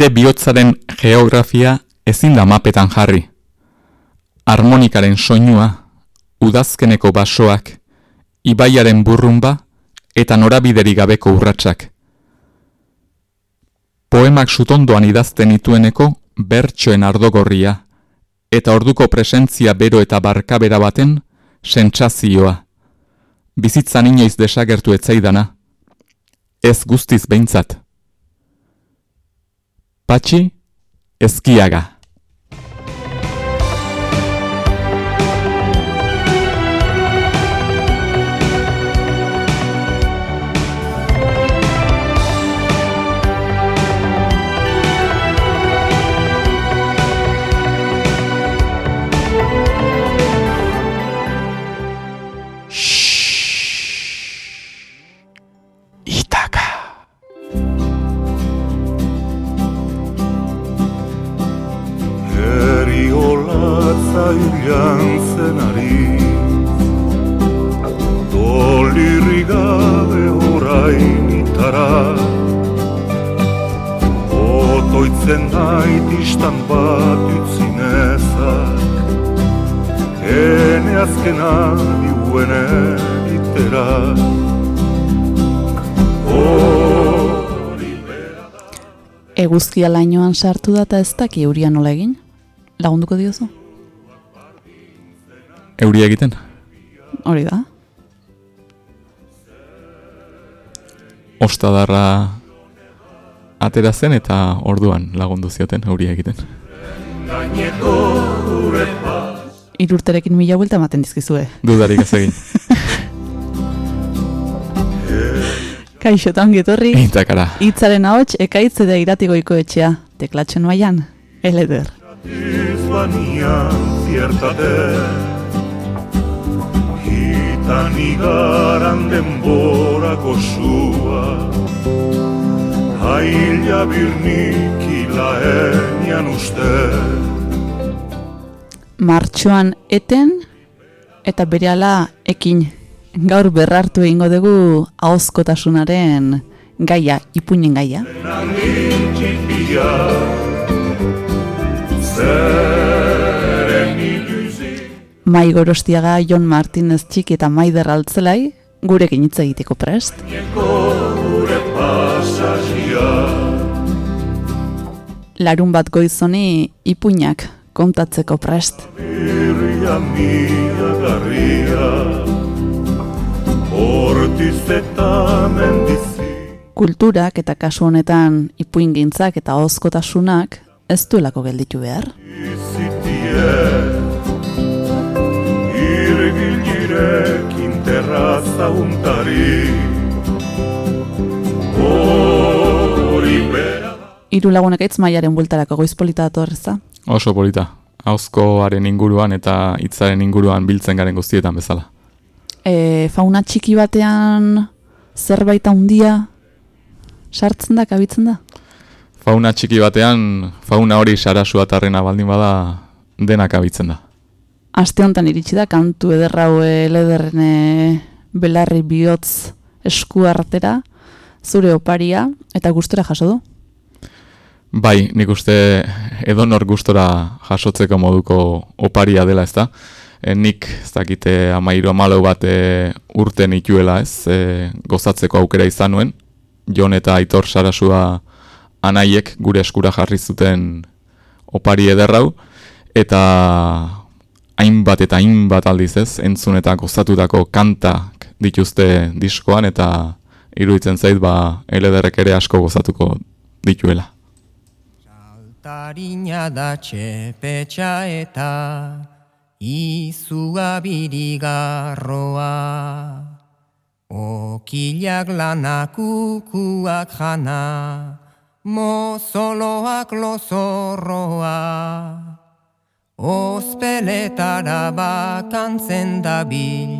Nire bihotzaren geografia ezin da mapetan jarri. Harmonikaren soinua, udazkeneko basoak, ibaiaren burrumba eta norabideri gabeko urratsak. Poemak sutondoan idazten itueneko bertsoen ardogorria, eta orduko presentzia bero eta barkabera baten sentsazioa. Bizitzan inoiz desagertu etzaidana, ez guztiz behintzat. Patxi, ezkiaga. Eguzkia lainoan sartu da eta ez daki euria nola egin? Lagunduko diozu? Euria egiten? Hori da. Ostadarra atera zen eta orduan lagundu zioten euria egiten. Irurterekin mila buelta ematen dizkizue. Dudarik ez egin. Kaixo eta ongetorri. Eitakara. Itzaren ahots ekaitze da iratigoiko etxea. Teklatxen maian, eleder. Hitan igaran denborako sua Haila birnik ilaenian uste Martxoan eten eta berehala ekin gaur berrartu egingo dugu ahozkotasunaren gaia, ipuinen gaia. Mai gorostiaga Jon Martinez txiki eta Maider Altzelai gurekin hitz egiteko prest. Larun bat goizoni ipuinak kontatzeko prest. Kulturak eta kasu honetan ipuingintzak eta hozkotasunak ez duelako gelditu behar. Iru lagunak eitz maiaren bultarako goiz polita datorreza? Oso polita. Hauzkoaren inguruan eta hitzaren inguruan biltzen garen guztietan bezala e, fauna txiki batean zerbait handia sartzen da, kabitzen da? Fauna txiki batean, fauna hori sarasua tarrena baldin bada denak abitzen da. Aste honetan iritsi da, kantu ederrau lederrene belarri bihotz esku artera, zure oparia, eta gustora jaso du? Bai, nik uste edonor gustora jasotzeko moduko oparia dela ez da e, nik ez dakite amairu amalau bat e, urten ituela ez, e, gozatzeko aukera izan nuen, Jon eta Aitor Sarasua anaiek gure eskura jarri zuten opari ederrau, eta hainbat eta hainbat aldiz ez, entzun eta gozatutako kantak dituzte diskoan, eta iruditzen zait ba elederrek ere asko gozatuko dituela. Saltarina da txepetxa eta Izua birigarroa, okilak lanakukuak jana, mozoloak lozorroa. Ozpeletara bakantzen dabil,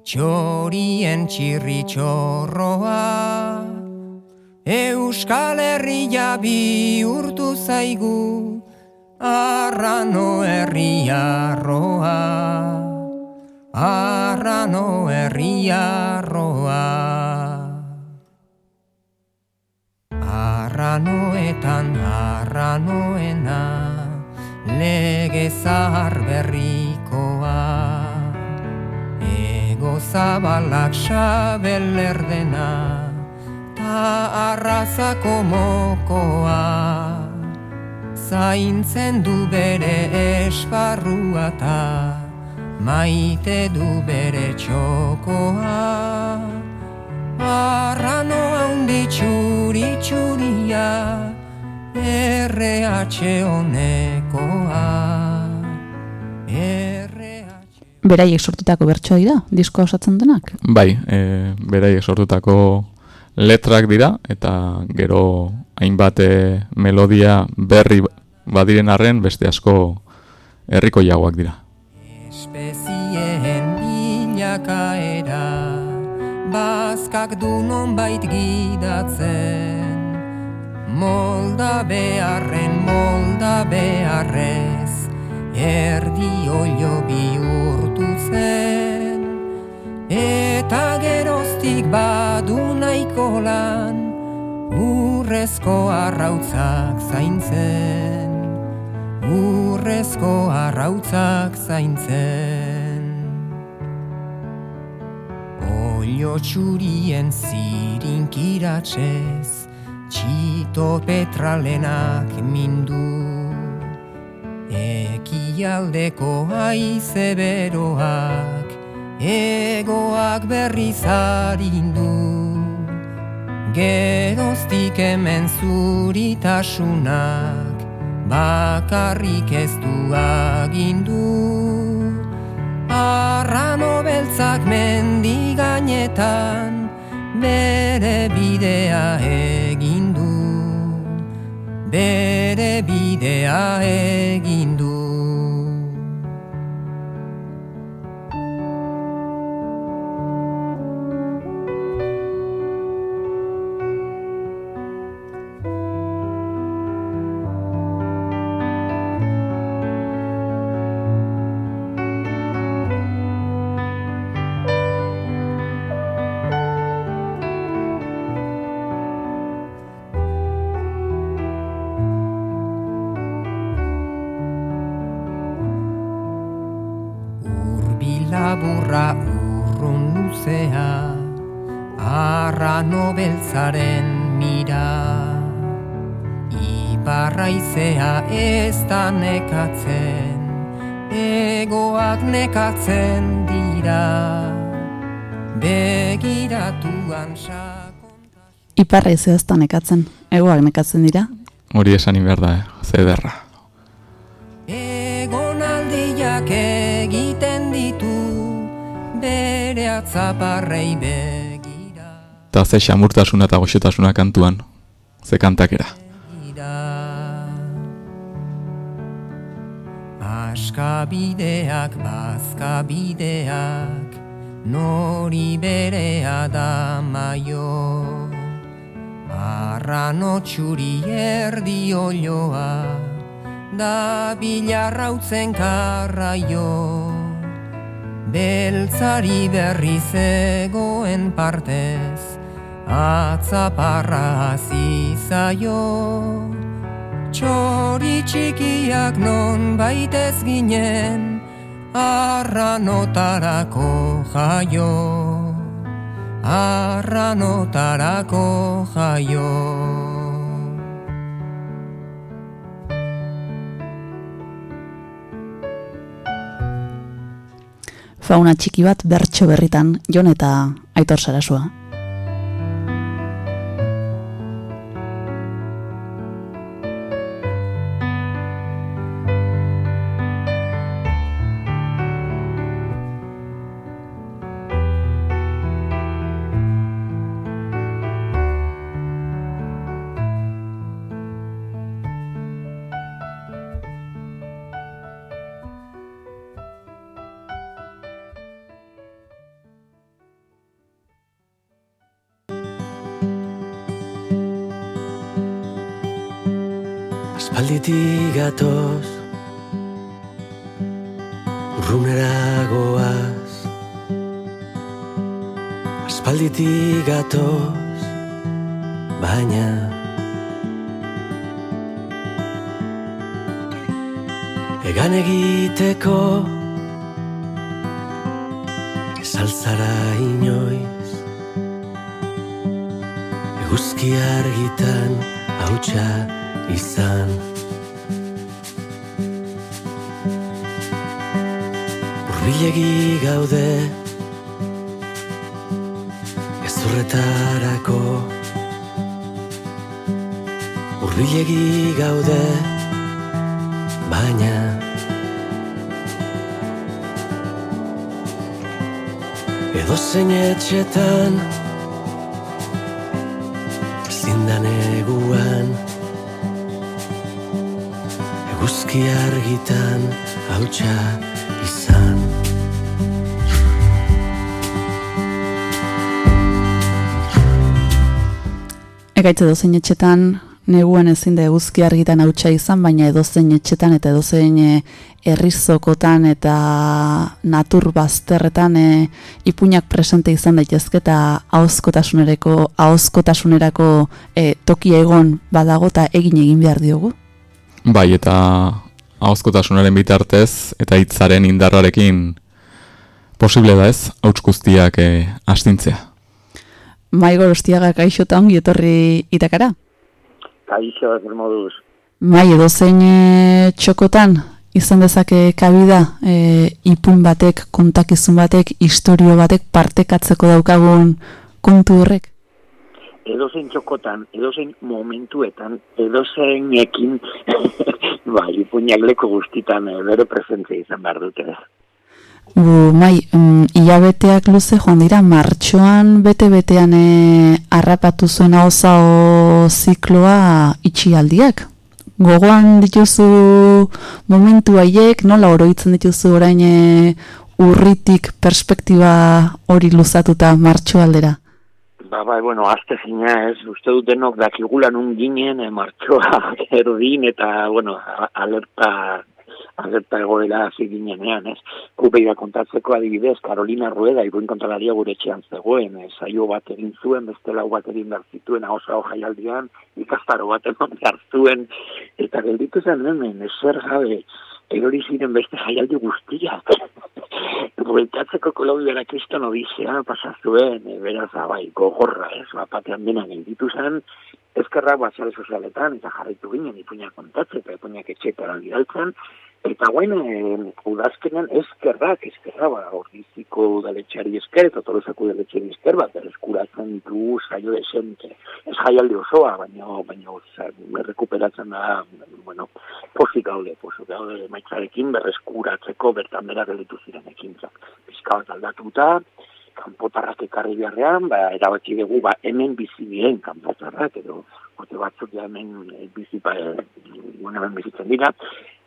txorien txirri txorroa. Euskal Herria bihurtu zaigu, Arrano herriarroa Arrano herriarroa Arrano arranoetan arranoena lege zahar berrikoa. Ego zabalak sabel erdena ta arrazako mokoa zaintzen du bere esparruata maite du bere txokoa Arrano handi txuri txuria RH honekoa Beraiek sortutako bertsoa dira, disko osatzen denak? Bai, e, beraiek sortutako letrak dira, eta gero hainbat e, melodia berri badiren arren beste asko herriko jagoak dira. Espezien bilakaera bazkak du non bait gidatzen. Molda beharren molda beharrez erdi olio bihurtu zen. Eta geroztik badu nahiko lan urrezko arrautzak zaintzen urrezko arrautzak zaintzen. Olio txurien zirinkiratzez Txito petralenak mindu. Ekialdeko haize beroak Egoak berri zarindu Geroztik hemen zuritasunak Bakarrik ez du agindu. Arrano beltzak mendi gainetan bere bidea egin du. Bere bidea egin du Arra nobeltzaren mira Ibarraizea ez da nekatzen Egoak nekatzen dira Begiratuan sakontas Iparraizea ez da nekatzen, egoak nekatzen dira? Hori esan inberda, eh? zederra. Egonaldiak egiten ditu bere atzaparrei begira. Eta ze xamurtasuna eta goxotasuna kantuan, ze kantakera. Askabideak, bazkabideak, nori berea da maio. Arrano txuri erdi olioa, da bilarrautzen karraio. Beltzari berri zegoen partez, atzaparra azizaio. Txori txikiak non baitez ginen, arranotarako jaio. Arranotarako jaio. Fauna txiki bat bertso berritan, jon eta aitor sarasua. gatoz. Urrunera goaz. Aspalditik gatoz. Baina Egan egiteko Esaltzara inoiz? Eguzki argitan hautsa izan. Urbilegi gaude Ezurretarako Urbilegi gaude Baina Edo zein etxetan Zindan eguan Eguzki argitan hautsa Egaitze dozein etxetan, neguan ezin da eguzki argitan hautsa izan, baina edozein etxetan eta edozein eh, herrizokotan eta natur bazterretan e, ipuinak presente izan daitezke eta ahozkotasunerako ahozkotasunerako e, toki egon badago eta egin egin behar diogu. Bai, eta ahozkotasunaren bitartez eta hitzaren indarrarekin posible da ez, hauts guztiak e, astintzea. Maigo Ostiaga kaixo eta ongi etorri itakara. Kaixo, zer moduz. Mai edo zein e, txokotan izan dezake kabida e, ipun batek, kontakizun batek, historio batek partekatzeko daukagun kontu horrek? Edozein txokotan, edozein momentuetan, edozein ekin, bai, ipuñak leko guztitan e, bere presentzia izan behar dute. Bu, mai, mm, ilabeteak luze joan dira, martxoan bete-betean e, harrapatu zuen hauza zikloa itxialdiak. Gogoan dituzu momentu haiek, nola oroitzen dituzu orain e, urritik perspektiba hori luzatuta martxoaldera? Ba, bai, bueno, azte zina ez, uste dut denok dakigulan un ginen, e, martxoa erdin, eta, bueno, alerta agerta egoera hasi ginenean, ez? Kupeira kontatzeko adibidez, Carolina Rueda, iruin kontralaria gure etxean zegoen, ez? saio bat egin zuen, beste lau bat egin behar zituen, hau jaialdian, ikastaro bat egon zuen, eta gelditu zen hemen, ezer gabe, erori ziren beste jaialdi guztiak. Bueltatzeko kolobiara kriston odizea pasazuen, e, beraz, abai, ah, gogorra, ez, bapatean dena gelditu zen, ezkerra batxare sozialetan, eta jarraitu ginen, ipuñak kontatzen, eta ipuñak etxetara bidaltzen, Eta guain, eh, udazkenean eskerrak, eskerra, ba, ordiziko udaletxari esker, eta torozako udaletxari esker, bat, eskuratzen du saio desente. Ez jaialdi osoa, baina, baina, rekuperatzen da, bueno, posik gaude, posik gaude, maitzarekin, berreskuratzeko, bertan bera gelitu ziren ekintzak. Pizka bat aldatuta, kanpotarrak ekarri beharrean, ba, erabaki dugu, ba, hemen bizi diren kanpotarrak, edo, ote batzuk ja hemen e, bizi, ba, hemen bizitzen dira,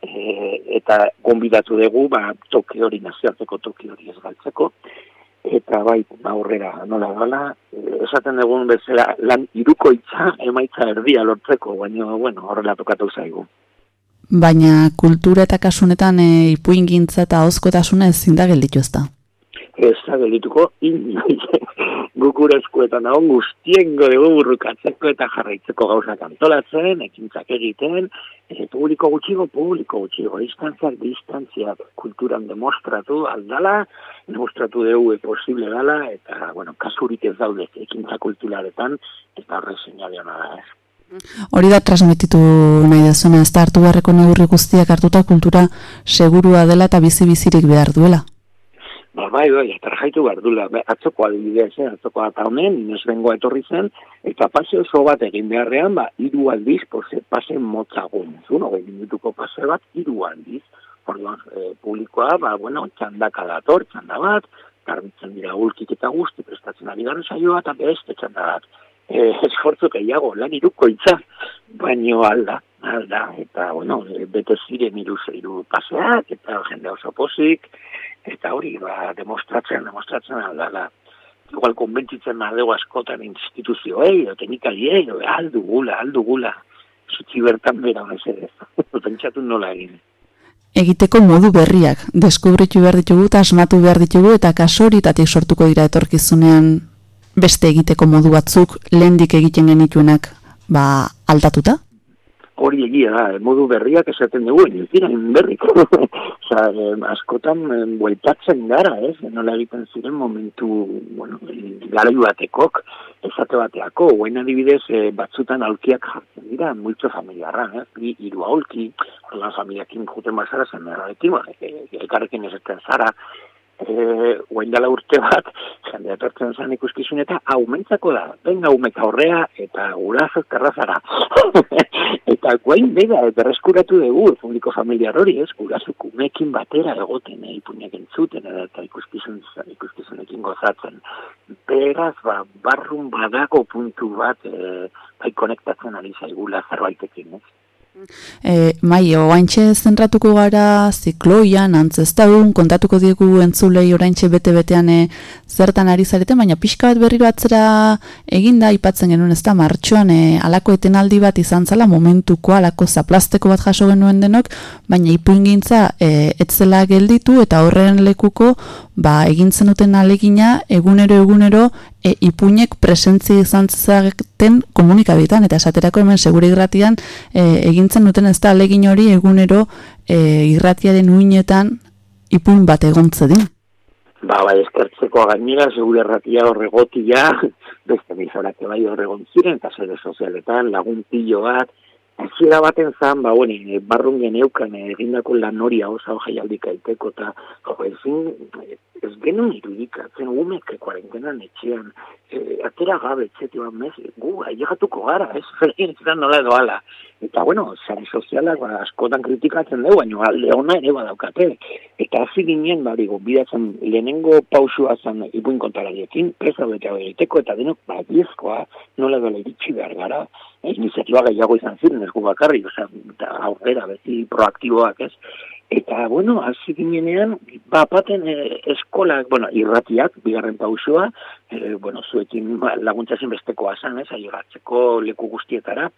e, eta gonbidatu dugu ba, toki hori nazioarteko toki hori ez galtzeko. Eta bai aurrera nola gala esaten dugun bezala lan iruko itza emaitza erdia lortzeko baina bueno horrela tokatu zaigu. Baina kultura eta kasunetan e, ipuingintza eta hozkotasuna ezin da gelditu ezta ez da geldituko gukura eskuetan dago guztien dugu burrukatzeko eta jarraitzeko gauzak antolatzen, ekintzak egiten, e, publiko gutxigo, publiko gutxigo, distantziak, distantziak kulturan demostratu aldala, demostratu dugu e posible dala, eta, bueno, kasurik ez daude ekintza kulturaretan, eta horre seinalean da ez. Hori da transmititu nahi dezuna, ez da hartu beharreko neurri guztiak hartuta kultura segurua dela eta bizi-bizirik behar duela. Ba, bai, eta jaitu behar dula, atzoko adibidez, eh? atzoko eta honen, ines bengo etorri zen, eta pase oso bat egin beharrean, ba, iru aldiz, pose, pase motzagun, zun, hogei minutuko pase bat, iru aldiz, orduan, e, publikoa, ba, bueno, txandaka dator, txanda bat, garbitzen dira ulkik eta guzti, prestatzen ari garen saioa, eta beste txanda bat, e, esfortzu gehiago, lan iruko itza, baino alda, alda, eta, bueno, bete ziren iru zeiru paseak, eta jende oso posik, eta hori, ba, demostratzen, demostratzen aldala. Igual, konbentzitzen nadego askotan instituzioei, o teknikaliei, o aldu gula, aldu gula. Zutzi bertan bera, honez ere, pentsatu nola egin. Egiteko modu berriak, deskubritu behar ditugu, eta asmatu behar ditugu, eta kasoritatik sortuko dira etorkizunean beste egiteko modu batzuk, lehendik egiten genituenak, ba, aldatuta? hori egia da, modu berriak esaten dugu, ez dira berrik. Osa, eh, askotan eh, bueltatzen gara, ez? Nola egiten ziren momentu, bueno, gara batekok, esate bateako, guen adibidez, eh, batzutan aulkiak jartzen dira, multzo familiarra, ez? Ni hiru aulki, horrelan familiakin juten bazara zen, errarekin, elkarrekin esaten zara, eh dela urte bat, jende atortzen zan ikuskizun eta aumentzako da, ben aumek aurrea eta guraso terrazara. eta guain bega, berreskuratu dugu, publiko familiar hori, ez, guraso kumekin batera egoten, eh, ipuñak entzuten, eta ikuskizun, ikuskizunekin gozatzen. Beraz, ba, barrun badago puntu bat, eh, bai konektatzen ari zaigula zerbaitekin, ez. E, mai, oaintxe zentratuko gara zikloian, antzestaun, kontatuko diegu entzulei oraintxe bete-betean e, zertan ari zareten, baina pixka bat berriro atzera eginda, ipatzen genuen ez da, martxoan e, alako etenaldi bat izan zala, momentuko alako zaplasteko bat jaso genuen denok, baina ipuingintza e, etzela gelditu eta horren lekuko ba, egintzen duten alegina egunero egunero e, ipuinek presentzi izan zaten komunikabitan, eta esaterako hemen segure irratian e, egintzen duten ez da alegin hori egunero e, irratiaren uinetan ipuin bat egontze din. Ba, bai, eskertzeko gainera, segure erratia horregotia, beste mizorak bai horregontziren, eta zere sozialetan, laguntillo bat, Hasiera baten zan, ba, bueno, e, barrun geneukan e, egindako lan hori hau zau jaialdik aiteko, eta ezin, ez genuen irudikatzen umek kuarentenan etxean, e, atera gabe etxeti bat mez, gu, ailegatuko gara, ez, ferien zidan nola edo ala. Eta, bueno, zari sozialak, ba, askotan kritikatzen dugu, baina leona ere badaukate. Eta hasi ginen, ba, digo, bidatzen lehenengo pausua zan ipuin kontarariekin, presa bete egiteko, eta denok, ba, diezkoa, nola edo iritsi behar gara, iniziatiba gehiago izan ziren, ez gu bakarri, oza, aurrera, beti proaktiboak, ez? Eta, bueno, hasi ginenean, ba, paten eh, eskolak, bueno, irratiak, bigarren pausua, e, bueno, zuekin laguntza besteko asan, ez, ailegatzeko leku guztietara,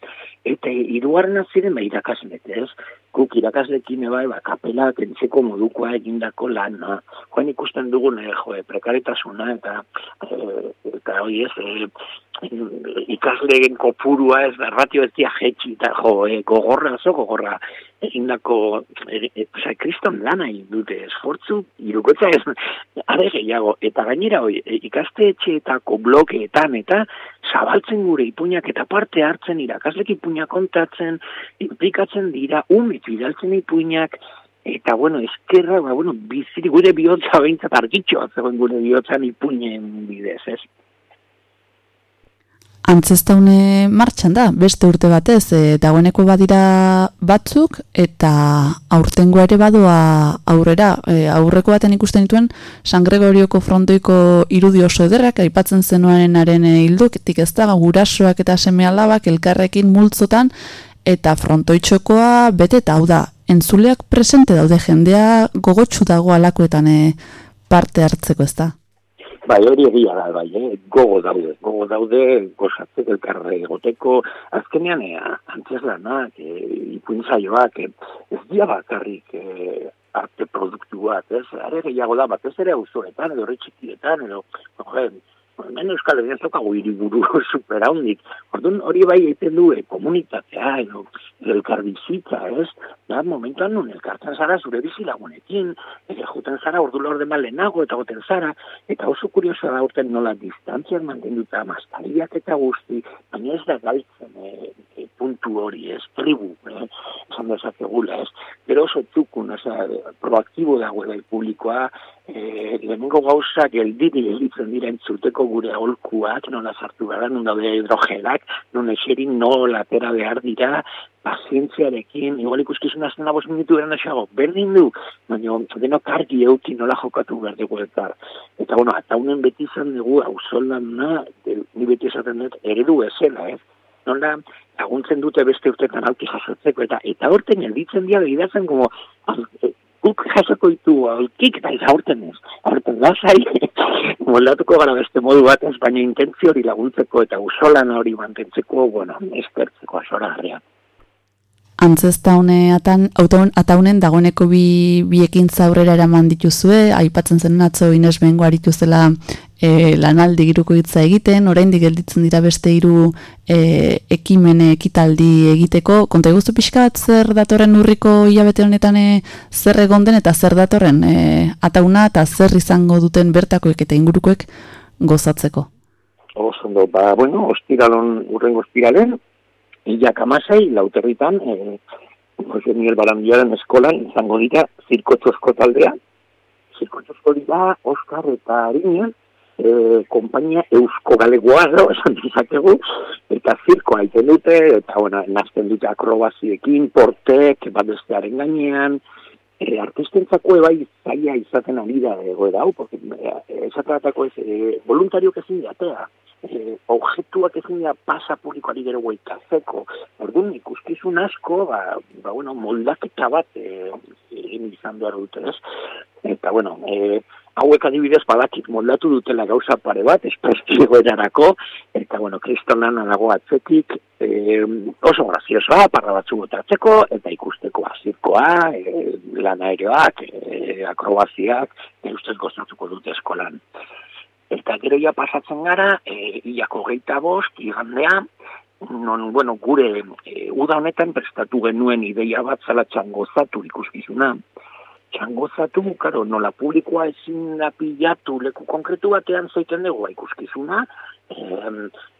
eta iruaren ziren, ba, irakaslet, ez? Kuk irakaslekin, eba, eba, kapelak, entzeko modukoa egindako lan, no? Joan ikusten dugun, eh, jo, prekaretasuna, eta, e, eta, oi, ez, e, ikaslegen kopurua ez da ratio ez dia jetxi eta jo, e, gogorra oso gogorra egindako e, e, kriston lana dute esfortzu irukotza ez are gehiago eta gainera hoi e, ikaste etxeetako blokeetan eta zabaltzen gure ipuñak eta parte hartzen irakaslek ipuñak kontatzen implikatzen dira umit bidaltzen ipuñak Eta, bueno, eskerra, ba, bueno, biziri gure bihotza behintzat argitxoa zegoen gure bihotzan ipuñen bidez, ez? Antzestaune martxan da, beste urte batez, e, dagoeneko badira batzuk, eta aurtengo ere badoa aurrera, e, aurreko baten ikusten dituen, San Gregorioko frontoiko irudi oso ederrak, aipatzen zenuarenaren e, hilduk, etik ez da, gurasoak eta seme alabak elkarrekin multzotan, eta frontoitxokoa bete eta hau da, entzuleak presente daude jendea gogotsu dago alakoetan e, parte hartzeko ez da. Bai, hori egia da, bai, eh? gogo daude, gogo daude, gozatzeko elkarre egoteko, azkenean, eh, antzes lanak, eh, ipuin zaioak, eh, ez dia bakarrik eh, arte produktuak, ez, are gehiago da, bat ez ere auzoetan, edo horretxikietan, edo, no, hemen Euskal Herrian zokago iriburu supera hondik. Orduan hori bai egiten du e, komunitatea edo elkar bizitza, ez? Da, momentuan nun elkartzen zara zure bizilagunekin, ere juten zara ordu lor de malenago eta goten zara, eta oso kurioso da urten nola distantziak mantenduta mastariak eta guzti, baina ez da galtzen e, e, puntu hori, ez? Tribu, eh? esan dezakegula, ez? Pero oso tukun, oza, proaktibo dago bai publikoa, e, lehenengo gauzak geldiri gelditzen dira entzuteko gure aholkuak, nola sartu gara, non daude hidrogelak, non eserin nola atera behar dira, pazientziarekin, igual ikuskizun azten nabos minutu eran esago, berdin du, baina deno kargi euki nola jokatu behar dugu eta, eta bueno, eta unen beti izan dugu, hau na, ni beti esaten dut, eredu ezela, ez? Nola, laguntzen dute beste urtetan alki jasotzeko, eta eta horten gelditzen dira, behidatzen, como, guk jasoko ditu alkik eta izaurten ez. Horten lasai, moldatuko gara beste modu bat baina intentzio hori laguntzeko eta usolan hori mantentzeko, bueno, espertzeko asora harrian. Antzesta honeatan, ataunen dagoeneko bi, biekin zaurrera eraman dituzue, aipatzen zen atzo Ines Bengo arituzela e, lanaldi giruko hitza egiten, oraindik gelditzen dira beste hiru e, ekimene ekitaldi egiteko, konta eguztu pixka bat zer datorren urriko hilabete honetan e, zer egon den eta zer datorren e, atauna eta zer izango duten bertakoek eta ingurukoek gozatzeko. Osondo, ba, bueno, ostiralon, urrengo ostiralen, hilak amasei, lauterritan, e, Jose Miguel Barandiaren eskolan, izango dira, zirkotxosko taldea, zirkotxosko dira, Oskar eta Arina, e, kompainia eusko galegoa, no? esan dizakegu, eta zirko haiten dute, eta, bueno, nazten dute akrobaziekin, portek, bat bestearen gainean, e, artistentzako ebai zaila izaten ari da egoera hau, porque e, esatratako ez, e, voluntariok ezin jatea, e, objetuak ezin ja pasa publikoari gero guaitatzeko. Orduan ikuskizun asko, ba, ba bueno, moldaketa bat e, egin izan behar dute, ez? Eta, bueno, e, hauek adibidez badakit moldatu dutela gauza pare bat, esprestio erarako, eta, bueno, kristonan anago atzetik, e, oso graziosoa, parra batzu botatzeko, eta ikusteko azirkoa, e, lan aereoak, e, akrobaziak, e, ustez gozatuko dute eskolan. Eta gero ja pasatzen gara, e, iako geita bost, igandea, non, bueno, gure e, uda honetan prestatu genuen ideia bat zala txangozatu ikuskizuna. Txangozatu, karo, nola publikoa ezin da pilatu leku konkretu batean zoiten dugu ikuskizuna, e,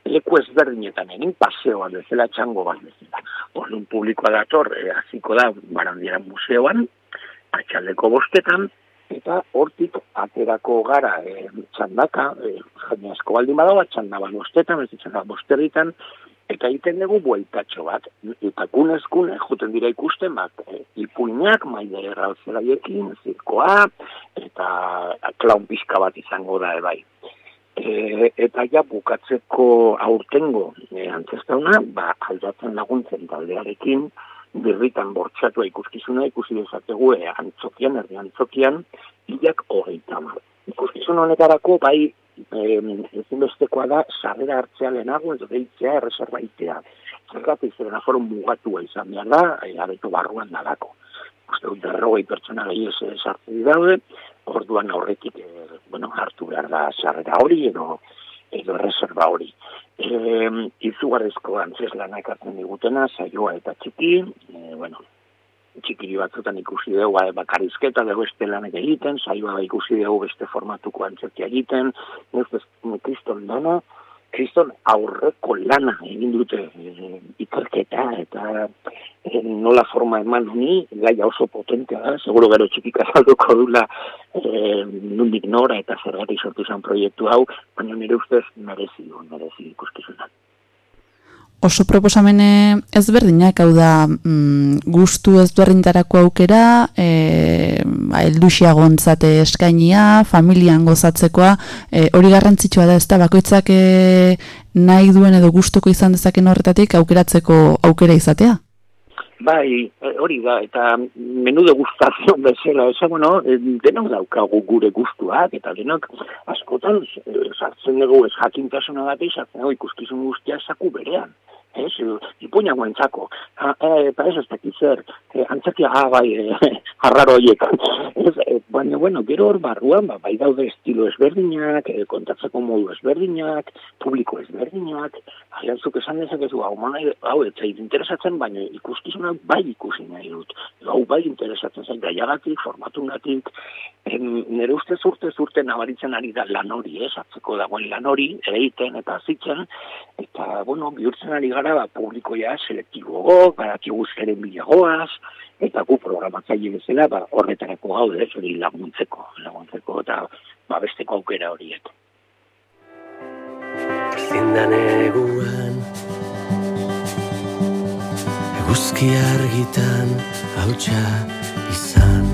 leku ezberdinetan egin paseoan bezala txango bat bezala. Orduan publikoa dator, e, aziko da, barandieran museoan, atxaldeko bostetan, eta hortik aterako gara e, txandaka, e, jende asko baldin badago, txandaba bostetan, ez ditzen bosterritan, eta egiten dugu bueltatxo bat, eta gunezkun, juten dira ikusten, bat, e, ipuinak, maide erraltzeraiekin, zirkoa, eta klaun pixka bat izango da, ebai. E, eta ja bukatzeko aurtengo e, antzestauna, ba, aldatzen laguntzen taldearekin, birritan bortxatua ikuskizuna ikusi dezakegu e, antzokian, erdi antzokian, hilak hogeita mar. Ikuskizun honetarako bai e, ezinbestekoa da sarrera hartzea lehenago edo deitzea erreserbaitea. Zergatik zeren aforo mugatua izan behar da, e, areto barruan dalako. Uste dut derrogei pertsona gehi ez sartzi daude, orduan aurretik e, bueno, hartu behar da sarrera hori edo edo reserva hori. E, izugarrizko antzes lanak hartzen digutena, saioa eta txiki, e, bueno, txikiri batzutan ikusi dugu ba, bakarizketa dugu beste lanak egiten, saioa ikusi dugu beste formatuko antzerkia egiten, ez kriston dana, kriston aurreko lana egin dute e, ikerketa eta e, nola forma eman honi, gaia oso potentea da, seguro gero txikik azalduko dula e, nundik nora eta zergatik sortu zen proiektu hau, baina nire ustez merezi du, merezi ikuskizunak oso proposamene ezberdinak, hau da mm, gustu ezberdintarako aukera, e, ba, elduxiagontzate eskainia, familian gozatzekoa, e, hori garrantzitsua da ez da, bakoitzak e, nahi duen edo gustuko izan dezaken horretatik aukeratzeko aukera izatea? Bai, e, hori da, eta menu de gustazion bezala, eza, bueno, e, denok daukagu gure gustuak, eta denok askotan e, sartzen dugu ez jakintasuna gati, sartzen dugu ikuskizun guztia esaku berean ez, ipuña guentzako, e, pa ez ez dakit zer, e, antzakia, ah, bai, e, arraro horiek, ez, e, baina, bueno, gero hor barruan, ba, bai daude estilo ezberdinak, e, kontatzeko modu ezberdinak, publiko ezberdinak, ahiantzuk esan dezakezu, hau, hau, ez zait interesatzen, baina ikuskizuna bai ikusi nahi dut, hau bai interesatzen zait, gaiagatik, formatunatik, nire uste zurte zurte nabaritzen ari da lan hori, ez, atzeko dagoen lan hori, egiten eta zitzen, eta, bueno, bihurtzen ari gara, ba, publikoia selektibo go, gara kiguzkeren bilagoaz, eta gu programatzaile bezala, ba, horretarako gaude, ez, hori laguntzeko, laguntzeko, eta ba, besteko aukera horiek. Zindan eguan Eguzki argitan hautsa izan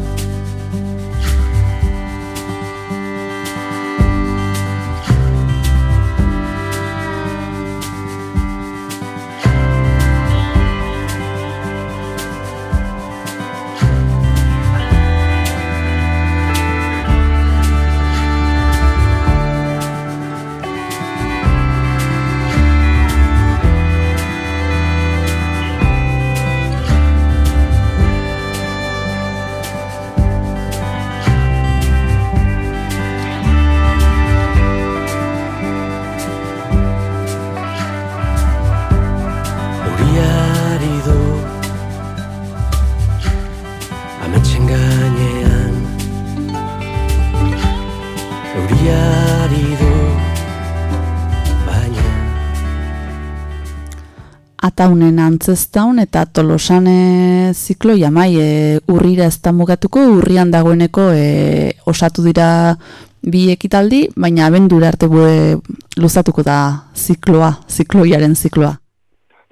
ataunen antzestaun eta tolosan e, zikloia mai e, urrira ez mugatuko, urrian dagoeneko e, osatu dira bi ekitaldi, baina abendura arte bue luzatuko da zikloa, zikloiaren zikloa.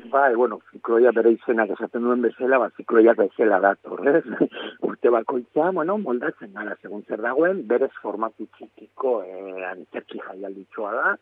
Bai, bueno, zikloia bere izenak esaten duen bezala, ba, zikloia bezala da, torrez. Urte bakoitza, bueno, moldatzen gara, segun zer dagoen, berez formatu txikiko eh, antzerki jaialditxoa da,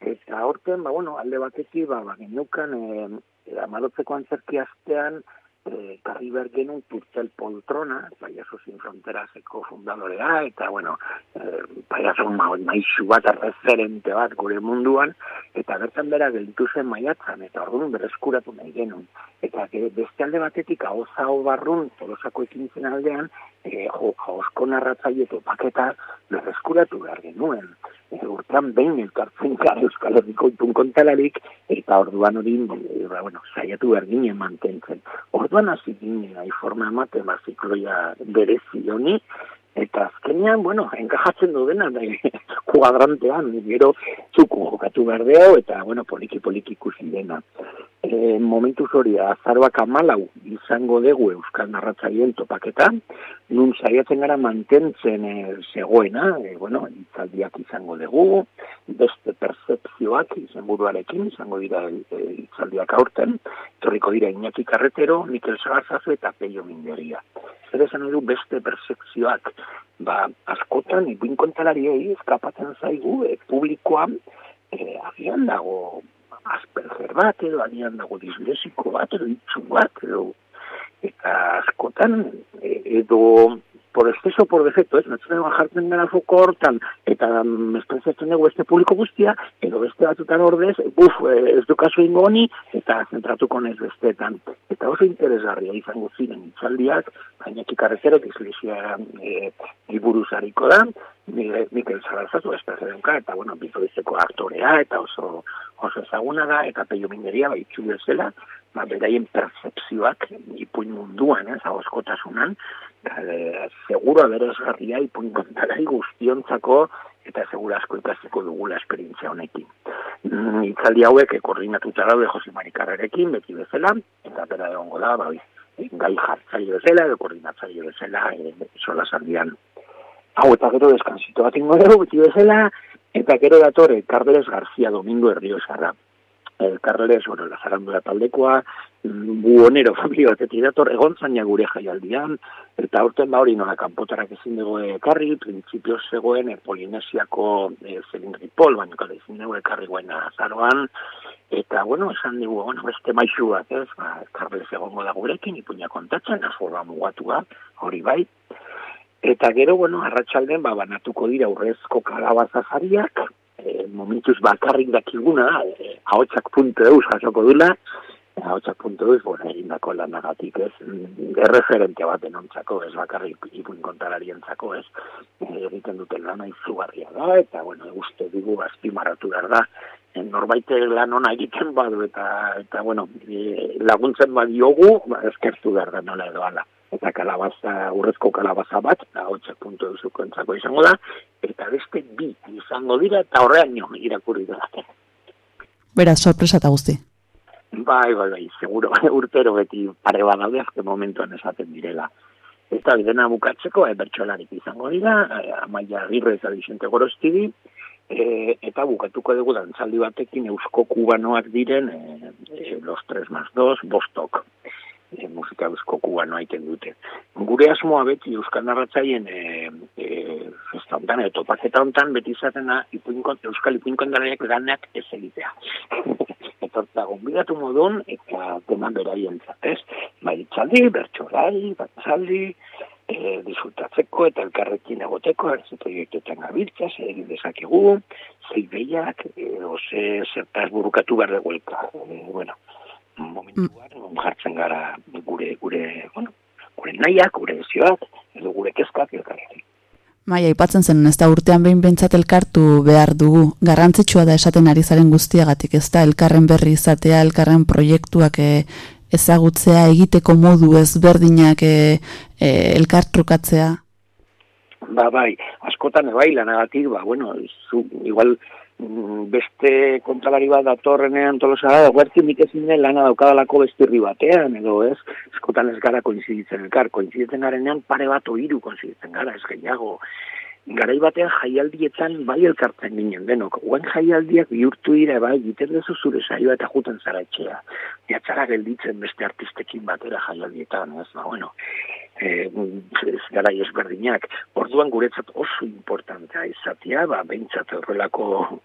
eta horten, ba, bueno, alde batetik, ba, ba, genukan, eh, amarotzeko antzerki astean, eh, karri behar genuen Turtzel Poltrona, Paiaso Sin Fronterazeko fundadorea, eta, bueno, eh, Paiaso ma, maixu bat, referente bat gure munduan, eta bertan bera gelditu zen maiatzan, eta orduan berreskuratu nahi genuen. Eta beste alde batetik, hau zao barrun, tolosako ekin aldean, eh, jo, jauzko narratzaieto paketa berreskuratu behar genuen. E, urtean behin elkartzen gara Euskal Herriko itun kontalarik, eta orduan hori, e, bueno, saiatu behar ginen mantentzen. Orduan hasi ginen, forma ematen, ba, zikloia berezi honi, eta azkenean, bueno, enkajatzen du dena, da, kuadrantean, gero, zuku jokatu behar eta, bueno, poliki-poliki ikusi dena e, momentu zori azaroak amalau izango dugu Euskal Narratzaien topaketa, nun saiatzen gara mantentzen e, zegoena, e, bueno, itzaldiak izango dugu, beste percepzioak izan buruarekin, izango dira e, itzaldiak aurten, torriko dira Iñaki Carretero, Mikel Sagarzazu eta Peio Minderia. Zer esan edu beste percepzioak, ba, askotan, ipuin kontalariei, eskapatzen zaigu, e, publikoan, e, agian dago asperger bat, edo anian dago dislesiko bat, edo itxun bat, edo. Eta askotan, e, edo por exceso por defecto, ez, natzen jartzen gara foko hortan, eta mesprezatzen dugu beste publiko guztia, edo beste batutan ordez, buf, eh, ez du kasu ingo honi, eta zentratuko nez bestetan. Eta oso interesgarria izango ziren itzaldiak, baina kikarrezero, izlizia e, iburuzariko da, Mikel Zararzatu esperzerenka, eta bueno, bizko aktorea, eta oso oso ezaguna da, eta peio mineria, bai txu bezala, ba, beraien percepzioak ipuin munduan, ez, hauskotasunan, e, seguro aberazgarria ipuin kontarai guztiontzako, eta segura asko ikasteko dugula esperientzia honekin. Mm, itzaldi hauek koordinatuta daude Jose Marikarrerekin, beti bezala, eta bera egongo da, bai, gai jartzaile bezala, edo koordinatzaile bezala, e, sola zardian. Hau eta gero deskansito bat dugu, beti bezala, eta gero datore, Carles García Domingo Erriosarra el Carles, bueno, la zarandura taldekoa, buonero familia batetik dator, egon zaina gure jaialdian, eta aurten ba hori nola kanpotarak ezin dugu ekarri, prinsipio zegoen e, Polinesiako e, zelin ripol, baina kada ezin dugu ekarri guena zaroan, eta bueno, esan dugu, bueno, beste maixu bat, ez, ba, Carles egongo da gurekin, ipuña kontatzen, aforra mugatua, hori bai, Eta gero, bueno, arratsalden ba, banatuko dira urrezko kalabazazariak, e, momentuz bakarrik dakiguna, e, haotxak puntu eus jasoko dula, haotxak puntu eus, bueno, egin dako ez, erreferente bat enontzako, ez? Bakarrik ipuin kontalarien zako, ez, e, egiten duten lana izugarria da, eta, bueno, uste digu azpimarratu behar da, e, norbaite lan ona egiten badu, eta, eta bueno, e, laguntzen badiogu, ba, eskertu behar da nola edo ala eta kalabaza, urrezko kalabaza bat, da hotxak puntu duzuko entzako izango da, eta beste bi izango dira, eta horrean nio, irakurri da. Beraz, sorpresa eta guzti. Bai, bai, bai, seguro, urtero beti pare bat daude, azte momentuan esaten direla. Eta bidena bukatzeko, e, bertxolarik izango dira, e, amaia girre eta Vicente Gorostidi, e, eta bukatuko dugu dantzaldi batekin eusko kubanoak diren, e, e, los tres más dos, bostok e, musika eusko kubano aiten dute. Gure asmoa beti Euskal Narratzaien e, e, festa ontan, eto paketa ontan, beti izatena ipuinkon, Euskal ipuinkon dareak ganeak ez egitea. Etortza gombidatu modun, eta teman beraien zatez, bai txaldi, bertxorai, batzaldi, e, disfrutatzeko eta elkarrekin egoteko, erzi proiektuetan gabiltza, zer egin dezakegu, zei behiak, e, ose zertaz burukatu behar dugu elka. E, bueno, momentuan, mm. jartzen gara gure, gure, bueno, gure nahiak, gure zioak, edo gure kezkak elkarretik. Maia, ipatzen zen, ez da urtean behin bentsat elkartu behar dugu. Garrantzitsua da esaten ari zaren guztiagatik, ez da elkarren berri izatea, elkarren proiektuak e, ezagutzea, egiteko modu ezberdinak e, e, elkartrukatzea? Ba, bai, askotan ebai lanagatik, ba, bueno, zu, igual beste kontralari bat datorrenean tolosara, da ezin den lana daukadalako bestirri batean, edo ez, eskotan ez gara koinziditzen elkar, koinziditzen garenean pare bat oiru koinziditzen gara, ez gehiago, garai batean jaialdietan bai elkartzen ginen denok. Oen jaialdiak bihurtu dira bai, egiten duzu zure saioa eta juten zara etxea. Diatzara gelditzen beste artistekin batera jaialdietan, ez da, bueno, e, ez garai ezberdinak. Orduan guretzat oso importantea izatea, ba, behintzat horrelako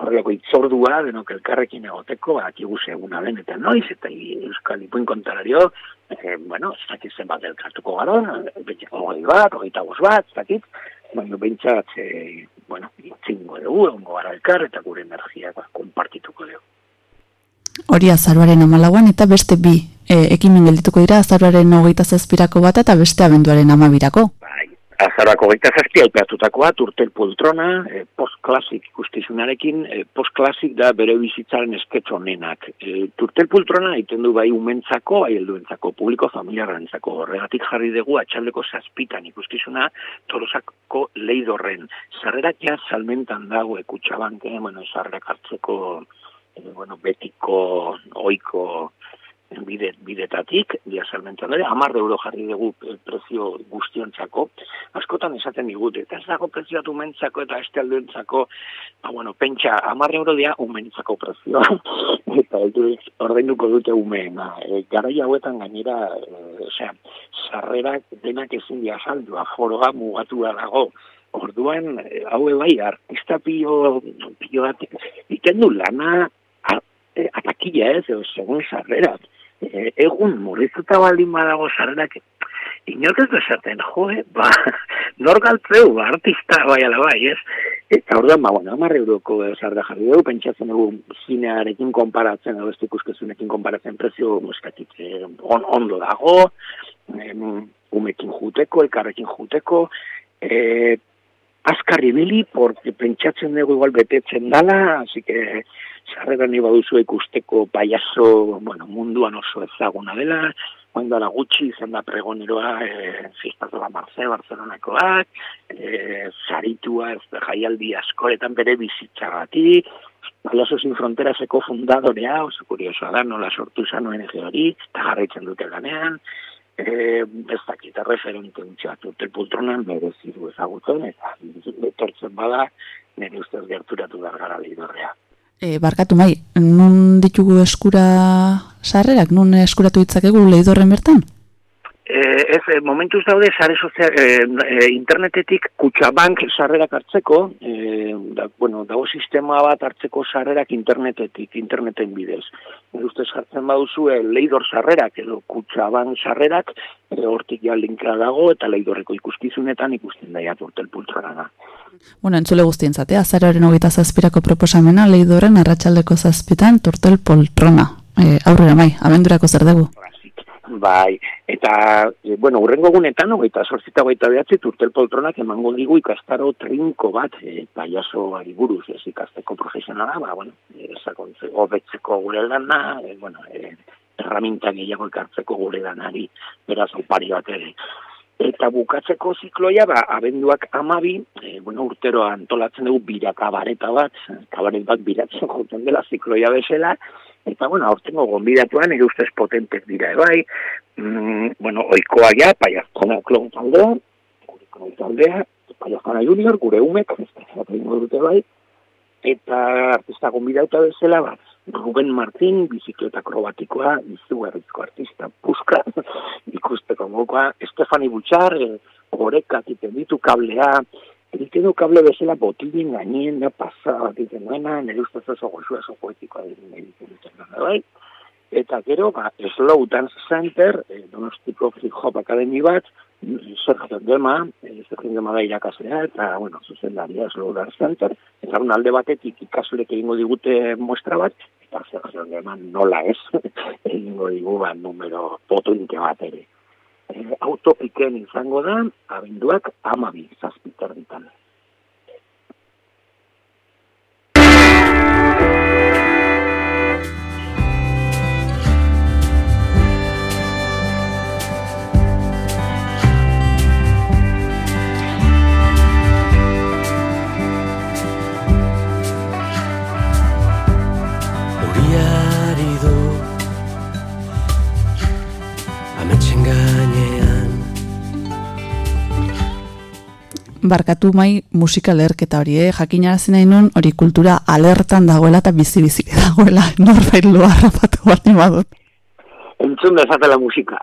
horrelako itzordua, denok elkarrekin egoteko, ba, akigu seguna den, eta noiz, eta euskal ipuin kontarario, e, bueno, ez dakit zen bat elkartuko gara, betxeko goi bat, ogeita bat, ez dakit, baina bentsat, e, bueno, itzingo dugu, ongo gara elkar, eta gure energia ba, konpartituko dugu. Hori azaruaren amalauan eta beste bi e, ekimen geldituko dira azaruaren hogeita zazpirako bat eta beste abenduaren amabirako. Bai, Azarako gaita zazpi alpeatutakoa, turtel poltrona, e, post-klasik ikustizunarekin, e, post-klasik da bere bizitzaren esketxo nenak. E, turtel poltrona iten du bai umentzako, bai helduentzako, publiko familiarantzako, horregatik jarri dugu atxaldeko zazpitan ikustizuna, torosako leidorren. Zarrerak ja salmentan dago ekutsabanke, bueno, zarrerak hartzeko, e, bueno, betiko, oiko, bide, bidetatik, dia salmentu amar euro jarri dugu prezio guztiontzako, askotan esaten digut, eta ez dago prezioat umentzako eta este alduentzako, ba, bueno, pentsa, amar euro dia umentzako prezio, eta ordainduko dute umeena. E, garai hauetan gainera, e, osea, sarrerak denak ezin dia saldu, mugatua dago, Orduan, hau bai, artista pio, pio bat, iten du lana, atakia ez, segun sarrerak e, egun murriztuta baldin badago sarrerak inork ez esaten, jo, eh, ba, nor galtzeu, ba, artista, bai ala bai, ez? Eta orduan, ba, bueno, amarre euroko sarda jarri dugu, pentsatzen dugu zinearekin konparatzen, edo beste ikuskezunekin konparatzen prezio, muskatik, eh, on, ondo dago, em, umekin juteko, elkarrekin juteko, eh, azkarri bili, porque pentsatzen dugu igual betetzen dala, así que sarrera ni baduzu ikusteko paiazo, bueno, munduan oso ezaguna dela, oin dara gutxi izan da pregoneroa e, Fistatu da Marze, Barcelonakoak, e, zaritua ez jaialdi askoretan bere bizitzagatik, Palazo sin fronteraseko fundadorea, oso kuriosoa da, nola sortu izan ONG hori, eta jarraitzen dute ganean, e, ez dakit referente utxat, hotel poltronan bere ziru ezagutzen, eta betortzen bada, nire ustez gerturatu da gara lehidorrea. E, barkatu mai, nun ditugu eskura sarrerak, nun eskuratu ditzakegu lehidorren bertan? Eh, ez, eh, momentuz daude sare sozial, eh, eh, internetetik kutsabank sarrerak hartzeko, eh, da, bueno, dago sistema bat hartzeko sarrerak internetetik, interneten bidez. Nire ustez jartzen baduzu eh, leidor sarrerak edo kutsabank sarrerak, eh, hortik ja linka dago eta leidorreko ikuskizunetan ikusten daiat urtel pultrarana. Bueno, entzule guztien zate, azararen hogeita zazpirako proposamena, leidorren arratsaldeko zazpitan, tortel poltrona. E, aurrera mai, abendurako zer dugu? Bai, eta, e, bueno, urrengo gunetan, ogeita sortzita goita behatzi, turtel poltronak emango digu ikastaro trinko bat, e, paiaso buruz, ez ikasteko profesionala, ba, bueno, e, zakontze, obetzeko gure lana, e, bueno, e, erraminta gehiago ikartzeko gure lanari, beraz, opari bat ere. Eta bukatzeko zikloia, ba, abenduak amabi, e, bueno, urtero antolatzen dugu birakabareta bat, kabaret bat biratzen joten dela zikloia bezala, Eta, bueno, aurtengo gonbidatuan, ere ustez potentek dira, bai, mm, bueno, oikoa ja, paiazkona klon taldea, gure klon taldea, paiazkona junior, gure umek, dute bai, eta artista gonbidatuta bezala, ba, Ruben Martin, bizikleta akrobatikoa, izugarrizko artista, puska, ikusteko mokoa, Estefani Butxar, e, horeka, ditu kablea, Egiten du kable bezala botinen gainien da pasa bat egiten duena, nire ustez oso gozu oso poetikoa egiten duten bai? Eta gero, ba, Slow Dance Center, e, donostiko Free Hop Academy bat, jaten dema, e, zer jaten dema da irakaslea, eta, bueno, zuzen daria Slow Dance Center, eta un alde batetik ikaslek egingo digute muestra bat, eta jaten dema nola ez, egingo digu, ba, numero potuinte bat ere e, autopiken izango da, abenduak amabi zazpitar barkatu mai musika leherketa hori, eh? jakinarazi nahi nun hori kultura alertan dagoela eta bizi-bizi dagoela, norbait lua harrapatu bat badut. Entzun dezatela musika.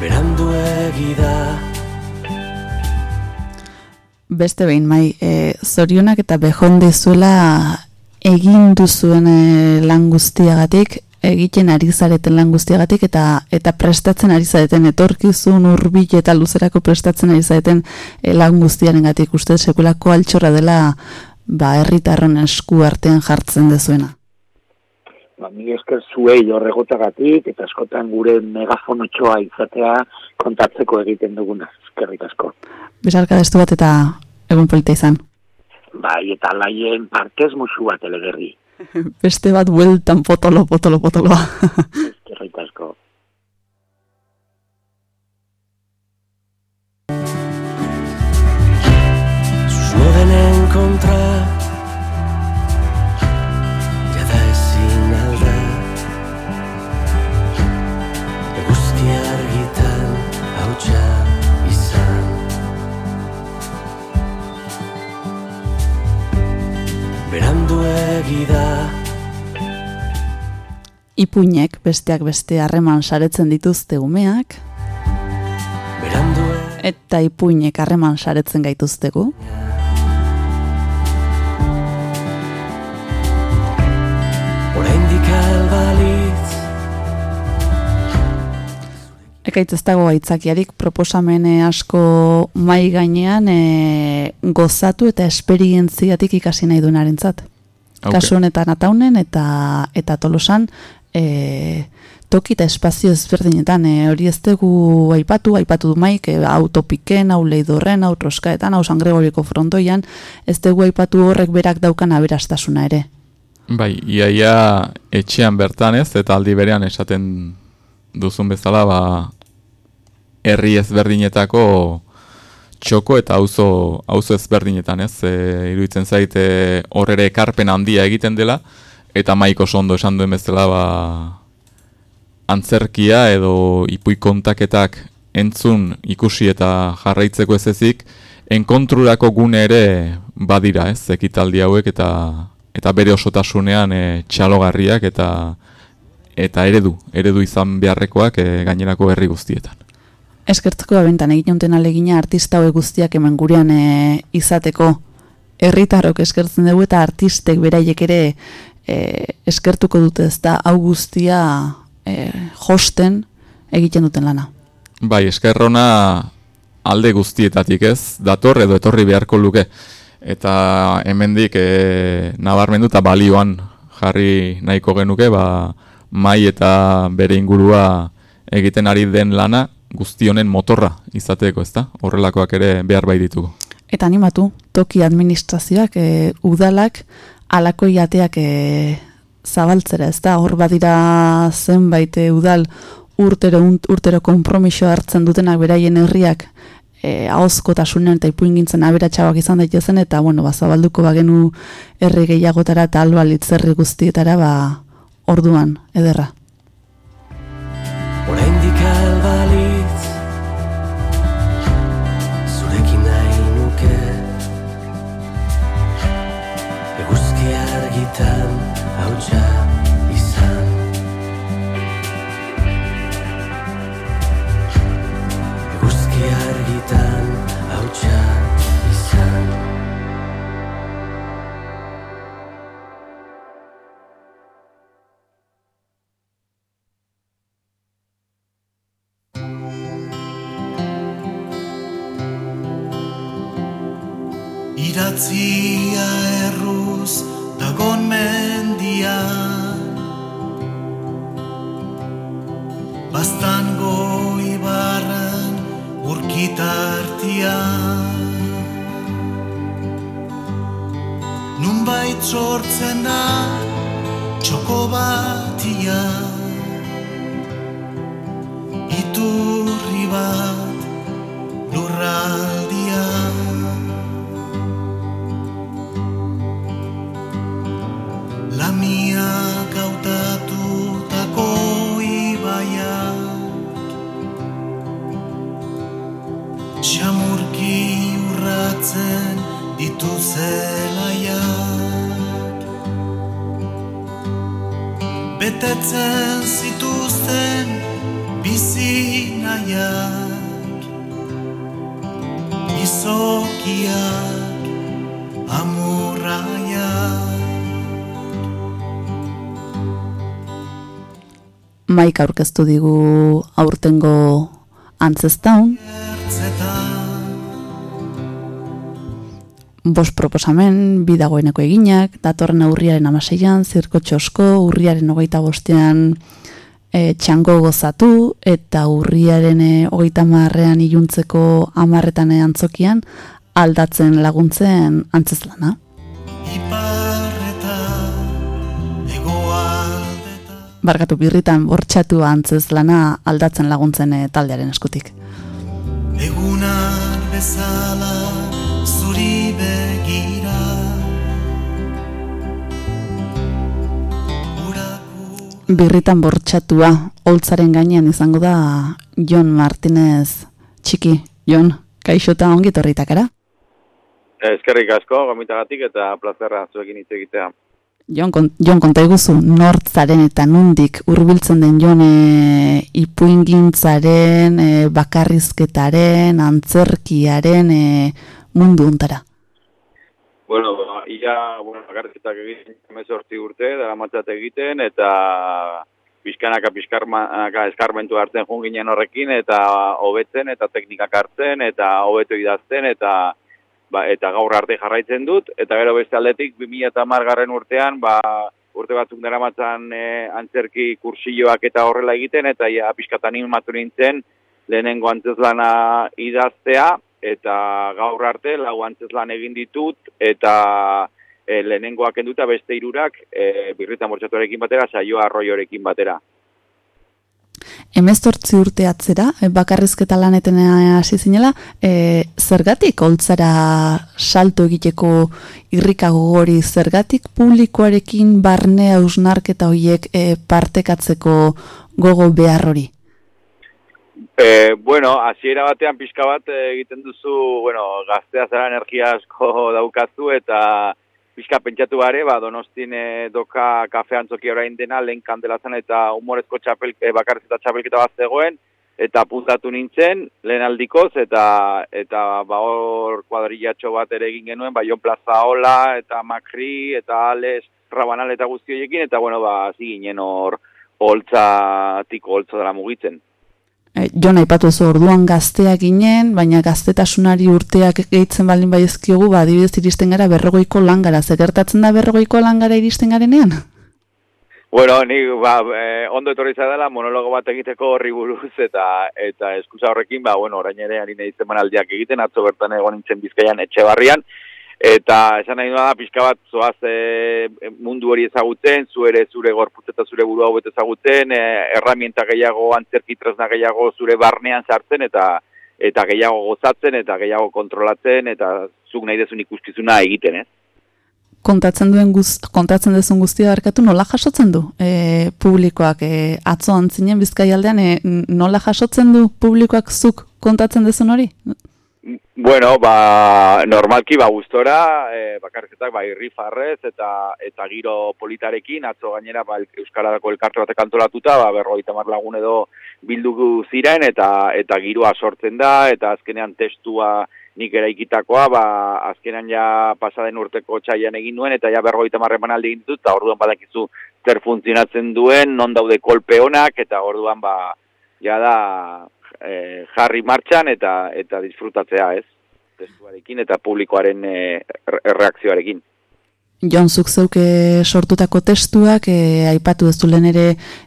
Berandu egida Beste behin, mai, e, zorionak eta behon dizuela egin duzuen e, lan guztiagatik, egiten ari zareten lan guztiagatik eta eta prestatzen ari zareten etorkizun hurbil eta luzerako prestatzen ari zareten e, lan guztiarengatik uste sekulako altxorra dela ba herritarron esku artean jartzen dezuena. ba, mi esker zuei horregotagatik eta askotan gure megafonotxoa izatea kontatzeko egiten duguna. Eskerrik asko. Besarka destu bat eta egun polita izan. Bai, eta laien partez musu bat elegerri. Beste bat bueltan potolo, potolo, potoloa. Eskerrik asko. Susmodenen kontra Berandu egida Ipuinek besteak beste harreman saretzen dituzte umeak, Berandu eta ipuinek harreman saretzen gaituztegu. Oraindik albalitz Ekaitz ez dago aitzakiarik proposamene asko mai gainean e, gozatu eta esperientziatik ikasi nahi duenarentzat. Auke- Kasu honetan ataunen eta eta tolosan e, toki eta espazio ezberdinetan e, hori ez dugu aipatu, aipatu du maik, e, hau topiken, hau leidorren, hau troskaetan, hau San Gregorioko frontoian, ez dugu aipatu horrek berak daukan aberastasuna ere. Bai, iaia etxean bertan ez, eta aldi berean esaten duzun bezala, ba, herri ezberdinetako txoko eta auzo auzo ezberdinetan ez, e, iruditzen zaite hor ere ekarpen handia egiten dela, eta maiko ondo esan duen bezala, ba, antzerkia edo ipui kontaketak entzun ikusi eta jarraitzeko ez ezik, enkontrurako gune ere badira ez, ekitaldi hauek eta eta bere osotasunean e, txalogarriak eta eta eredu, eredu izan beharrekoak e, gainerako herri guztietan. Eskertzeko abentan egin jonten alegina artista hauek guztiak hemen gurean e, izateko herritarrok eskertzen dugu eta artistek beraiek ere e, eskertuko dute ez da hau guztia e, josten egiten duten lana. Bai, eskerrona alde guztietatik ez, dator edo etorri beharko luke. Eta hemendik e, nabarmendu eta balioan jarri nahiko genuke, ba, mai eta bere ingurua egiten ari den lana guztionen motorra izateko, ezta? Horrelakoak ere behar bai ditugu. Eta animatu, toki administrazioak, e, udalak, alako jateak e, zabaltzera, ez da, hor badira zenbait e, udal urtero, urtero kompromiso hartzen dutenak beraien herriak e, ahozkotasunean eta ipuingintzen aberatxabak izan daitezen, eta, bueno, ba, zabalduko bagenu herri gehiagotara eta albalitz herri guztietara, ba, orduan, ederra. Txoko Maik aurkeztu digu aurtengo antzestaun, bos proposamen, bi dagoeneko eginak, datorren urriaren amaseian, zirko txosko, urriaren hogeita bostean e, txango gozatu, eta urriaren e, hogeita marrean iluntzeko amarretan e, antzokian, aldatzen laguntzen antzezlana. Iparreta Barkatu birritan bortxatu antzezlana aldatzen laguntzen e, taldearen eskutik. Egunak bezala zuri begira Uraku Birritan bortxatua, holtzaren gainean izango da Jon Martinez txiki. Jon, kaixota ongi torritakara? Eskerrik asko, gomitagatik eta plazerra zuekin hitz egitea. Jon, Jon konta iguzu, nortzaren eta nundik hurbiltzen den Jon e, ipuingintzaren, e, bakarrizketaren, antzerkiaren e, mundu untara. Bueno, ia, bueno, bakarrizketak egiten emezortzi urte, dara matzat egiten, eta pixkanaka pixkanaka eskarmentu hartzen jun ginen horrekin, eta hobetzen, eta teknikak hartzen, eta hobeto idazten, eta ba, eta gaur arte jarraitzen dut, eta gero beste aldetik, 2000 garren urtean, ba, urte batzuk dara matzan e, antzerki kursilloak eta horrela egiten, eta ja, pixkatan animatu nintzen, lehenengo antzeslana idaztea, eta gaur arte lau antzeslan egin ditut, eta e, lehenengoak enduta beste irurak e, birritan bortxatuarekin batera, saioa arroiorekin batera. Hemezortzi urte atzera, e, bakarrizketa laneten hasi zinela, e, zergatik holtzara salto egiteko irrikago hori, zergatik publikoarekin barne hausnarketa horiek e, partekatzeko gogo behar hori? E, bueno, hasiera batean pixka bat eh, egiten duzu, bueno, gaztea zara energia asko daukazu eta pixka pentsatu bare, ba, donostin e, doka kafe antzoki orain dena, lehen kandelazan eta humorezko txapel, e, bakarrizketa txapelketa bat zegoen, eta apuntatu nintzen, lehen aldikoz, eta, eta ba, hor kuadrillatxo bat ere egin genuen, ba, Jon Plazaola, eta Macri, eta Alex, Rabanal eta guzti horiekin, eta bueno, ba, hasi ginen hor, holtzatiko holtza dela mugitzen. E, Jon aipatu ez orduan gazteak ginen, baina gaztetasunari urteak gehitzen baldin baizkiogu, ba, adibidez iristen gara berrogoiko langara. Zer gertatzen da berrogoiko langara iristen garenean? Bueno, ni ba, eh, ondo etorri dela monologo bat egiteko horri buruz eta eta eskusa horrekin, ba, bueno, orain ere ari nahi zemanaldiak egiten, atzo bertan egon nintzen bizkaian etxe barrian, eta esan nahi da pixka bat zoaz e, mundu hori ezagutzen, zu ere zure gorputz eta zure burua hobet ezagutzen, e, erramienta gehiago, antzerki tresna gehiago zure barnean sartzen eta eta gehiago gozatzen eta gehiago kontrolatzen eta zuk nahi dezun ikuskizuna egiten, ez? kontatzen duen guz, kontatzen duzun guztia barkatu nola jasotzen du e, publikoak e, atzo antzinen bizkaialdean e, nola jasotzen du publikoak zuk kontatzen duzun hori? Bueno, ba, normalki ba gustora, e, bakarketak ba irrifarrez eta eta giro politarekin atzo gainera ba euskaradako elkarte batek antolatuta, ba 50 lagun edo bildu ziren eta eta giroa sortzen da eta azkenean testua nik eraikitakoa, ba, azkenan ja pasaden urteko txaian egin duen, eta ja berroita marreman alde egin ditut, eta orduan badakizu zer funtzionatzen duen, non daude kolpe honak, eta orduan ba, ja da e, jarri martxan eta eta disfrutatzea, ez? Testuarekin eta publikoaren e, reakzioarekin. Jon zuk zeuke sortutako testuak, e, aipatu ez lehen ere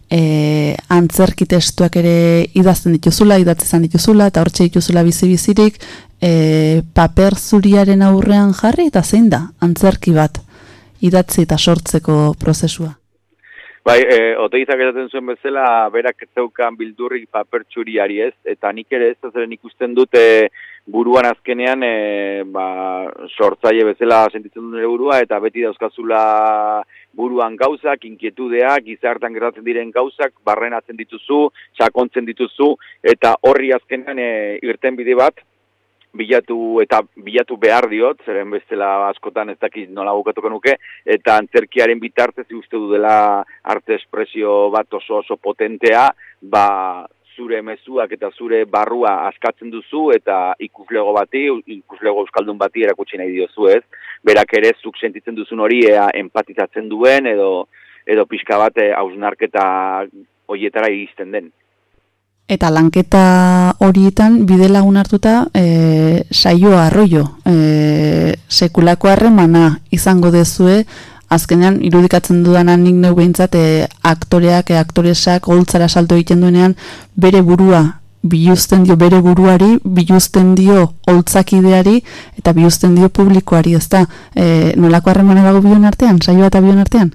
e, antzerki testuak ere idazten dituzula, idatzen dituzula, eta hortxe dituzula bizi-bizirik, e, paper zuriaren aurrean jarri, eta zein da, antzerki bat, idatzi eta sortzeko prozesua? Bai, e, oteizak esaten zuen bezala, berak zeukan bildurrik paper txuriari ez, eta nik ere ez zeren ikusten dute buruan azkenean e, ba, sortzaile bezala sentitzen duen burua, eta beti dauzkazula buruan gauzak, inkietudeak, gizartan gertatzen diren gauzak, barrenatzen dituzu, sakontzen dituzu, eta horri azkenean e, irten bide bat, bilatu eta bilatu behar diot, zeren bestela askotan ez dakit nola bukatuko nuke, eta antzerkiaren bitartez uste du dela arte espresio bat oso oso potentea, ba zure mezuak eta zure barrua askatzen duzu eta ikuslego bati, ikuslego euskaldun bati erakutsi nahi diozu ez, berak ere zuk sentitzen duzun hori ea empatizatzen duen edo edo pixka bat hausnarketa hoietara iristen den. Eta lanketa horietan bide lagun hartuta e, saioa arroio, e, sekulako harremana izango dezue, azkenean irudikatzen dudanan nik neu behintzat e, aktoreak, e, aktoresak holtzara salto egiten duenean bere burua biluzten dio bere buruari, biluzten dio holtzakideari eta biluzten dio publikoari, ezta? E, nolako harremana dago bion artean, saioa eta bion artean?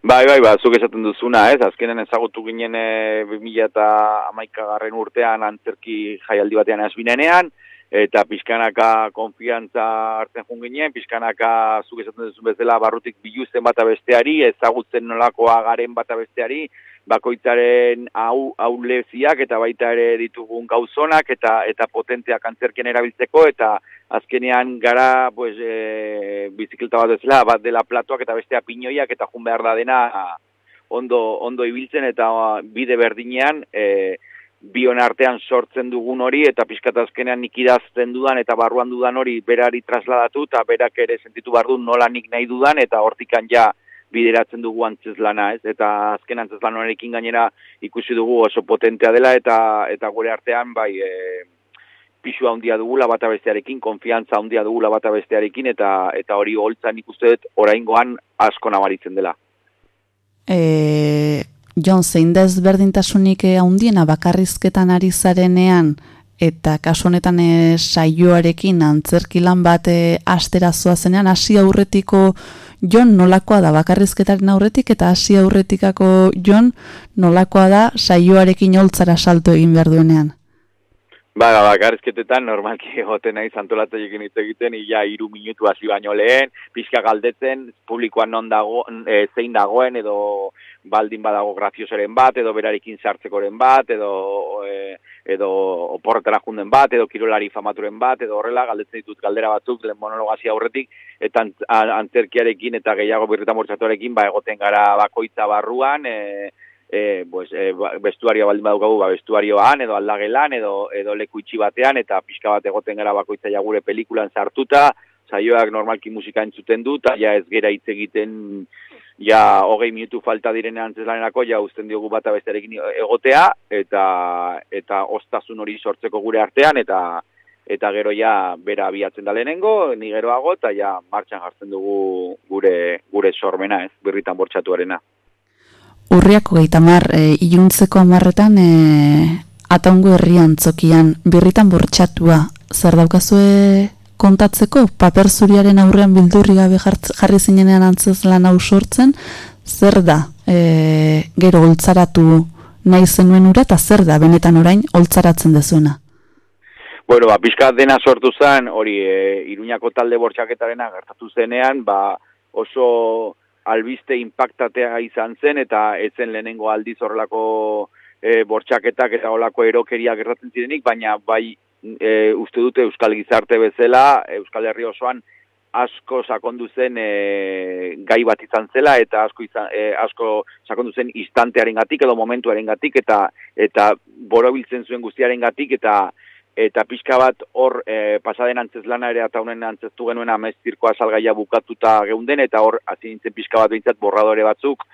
Bai, bai, ba, zuk esaten duzuna, ez? Azkenen ezagutu ginen e, 2000 eta amaikagarren urtean antzerki jaialdi batean azbinenean, eta pixkanaka konfiantza hartzen jun ginen, pixkanaka zuk esaten duzun bezala barrutik biluzten bata besteari, ezagutzen nolakoa garen bata besteari, bakoitzaren hau auleziak eta baita ere ditugun gauzonak eta eta potenteak antzerkien erabiltzeko eta azkenean gara pues e, bizikleta bat bezala bat dela platoak eta bestea piñoiak eta jun behar da dena ondo ondo ibiltzen eta bide berdinean e, bion artean sortzen dugun hori eta pizkat azkenean nik idazten dudan eta barruan dudan hori berari trasladatu eta berak ere sentitu bar du nola nik nahi dudan eta hortikan ja bideratzen dugu antzeslana, ez? Eta azken antzeslan honekin gainera ikusi dugu oso potentea dela eta eta gure artean bai e, pisu handia dugula bata bestearekin, konfiantza handia dugula bata bestearekin eta eta hori holtzan ikuste dut oraingoan asko nabaritzen dela. Eh, Jon, zein da ezberdintasunik handiena bakarrizketan ari zarenean eta kasu honetan e, saioarekin antzerkilan bat e, asterazoa zenean hasi aurretiko Jon nolakoa da bakarrizketaren aurretik eta hasi aurretikako Jon nolakoa da saioarekin holtzara salto egin behar duenean. Ba, bakarrizketetan normalki egoten nahi egin hitz egiten, ia iru minutu hasi baino lehen, pixka galdetzen, publikoan non dago, e, zein dagoen, edo baldin badago graziosoren bat, edo berarekin sartzekoren bat, edo e, edo oporretara junden bat, edo kirolari famaturen bat, edo horrela, galdetzen ditut galdera batzuk, lehen monologazia aurretik, eta antzerkiarekin eta gehiago birrita mortzatuarekin, ba, egoten gara bakoitza barruan, e, e, pues, e, bestuario baldin badukagu, ba, bestuarioan, edo aldagelan, edo, edo leku itxi batean, eta pixka bat egoten gara bakoitza jagure pelikulan sartuta, saioak normalki musika entzuten dut, ja ez gera hitz egiten ja hogei minutu falta direne antzeslanerako, ja uzten diogu bata bestearekin egotea, eta eta ostasun hori sortzeko gure artean, eta eta gero ja bera abiatzen da lehenengo, ni geroago, eta ja martxan jartzen dugu gure gure sormena, ez, birritan bortxatuarena. Urriako gaitamar, e, iluntzeko amarretan, e, ataungo herrian tzokian, birritan bortxatua, zer daukazue kontatzeko paper zuriaren aurrean bildurri gabe jarri zinenean antzez lan hau sortzen, zer da e, gero holtzaratu nahi zenuen ura eta zer da benetan orain holtzaratzen dezuena? Bueno, ba, pixka dena sortu zen, hori e, iruñako talde bortxaketarena gertatu zenean, ba, oso albiste impactatea izan zen eta etzen lehenengo aldiz horrelako e, bortxaketak eta olako erokeria gertatzen zirenik, baina bai e, uste dute Euskal Gizarte bezala, Euskal Herri osoan asko sakondu zen e, gai bat izan zela eta asko izan, e, asko sakondu zen instantearen gatik edo momentuaren gatik eta eta borobiltzen zuen guztiaren gatik eta eta pixka bat hor e, pasaden antzeslana ere eta honen antzestu genuen amez zirkoa salgaia bukatuta geunden eta hor hasi nintzen pixka bat bintzat borradore batzuk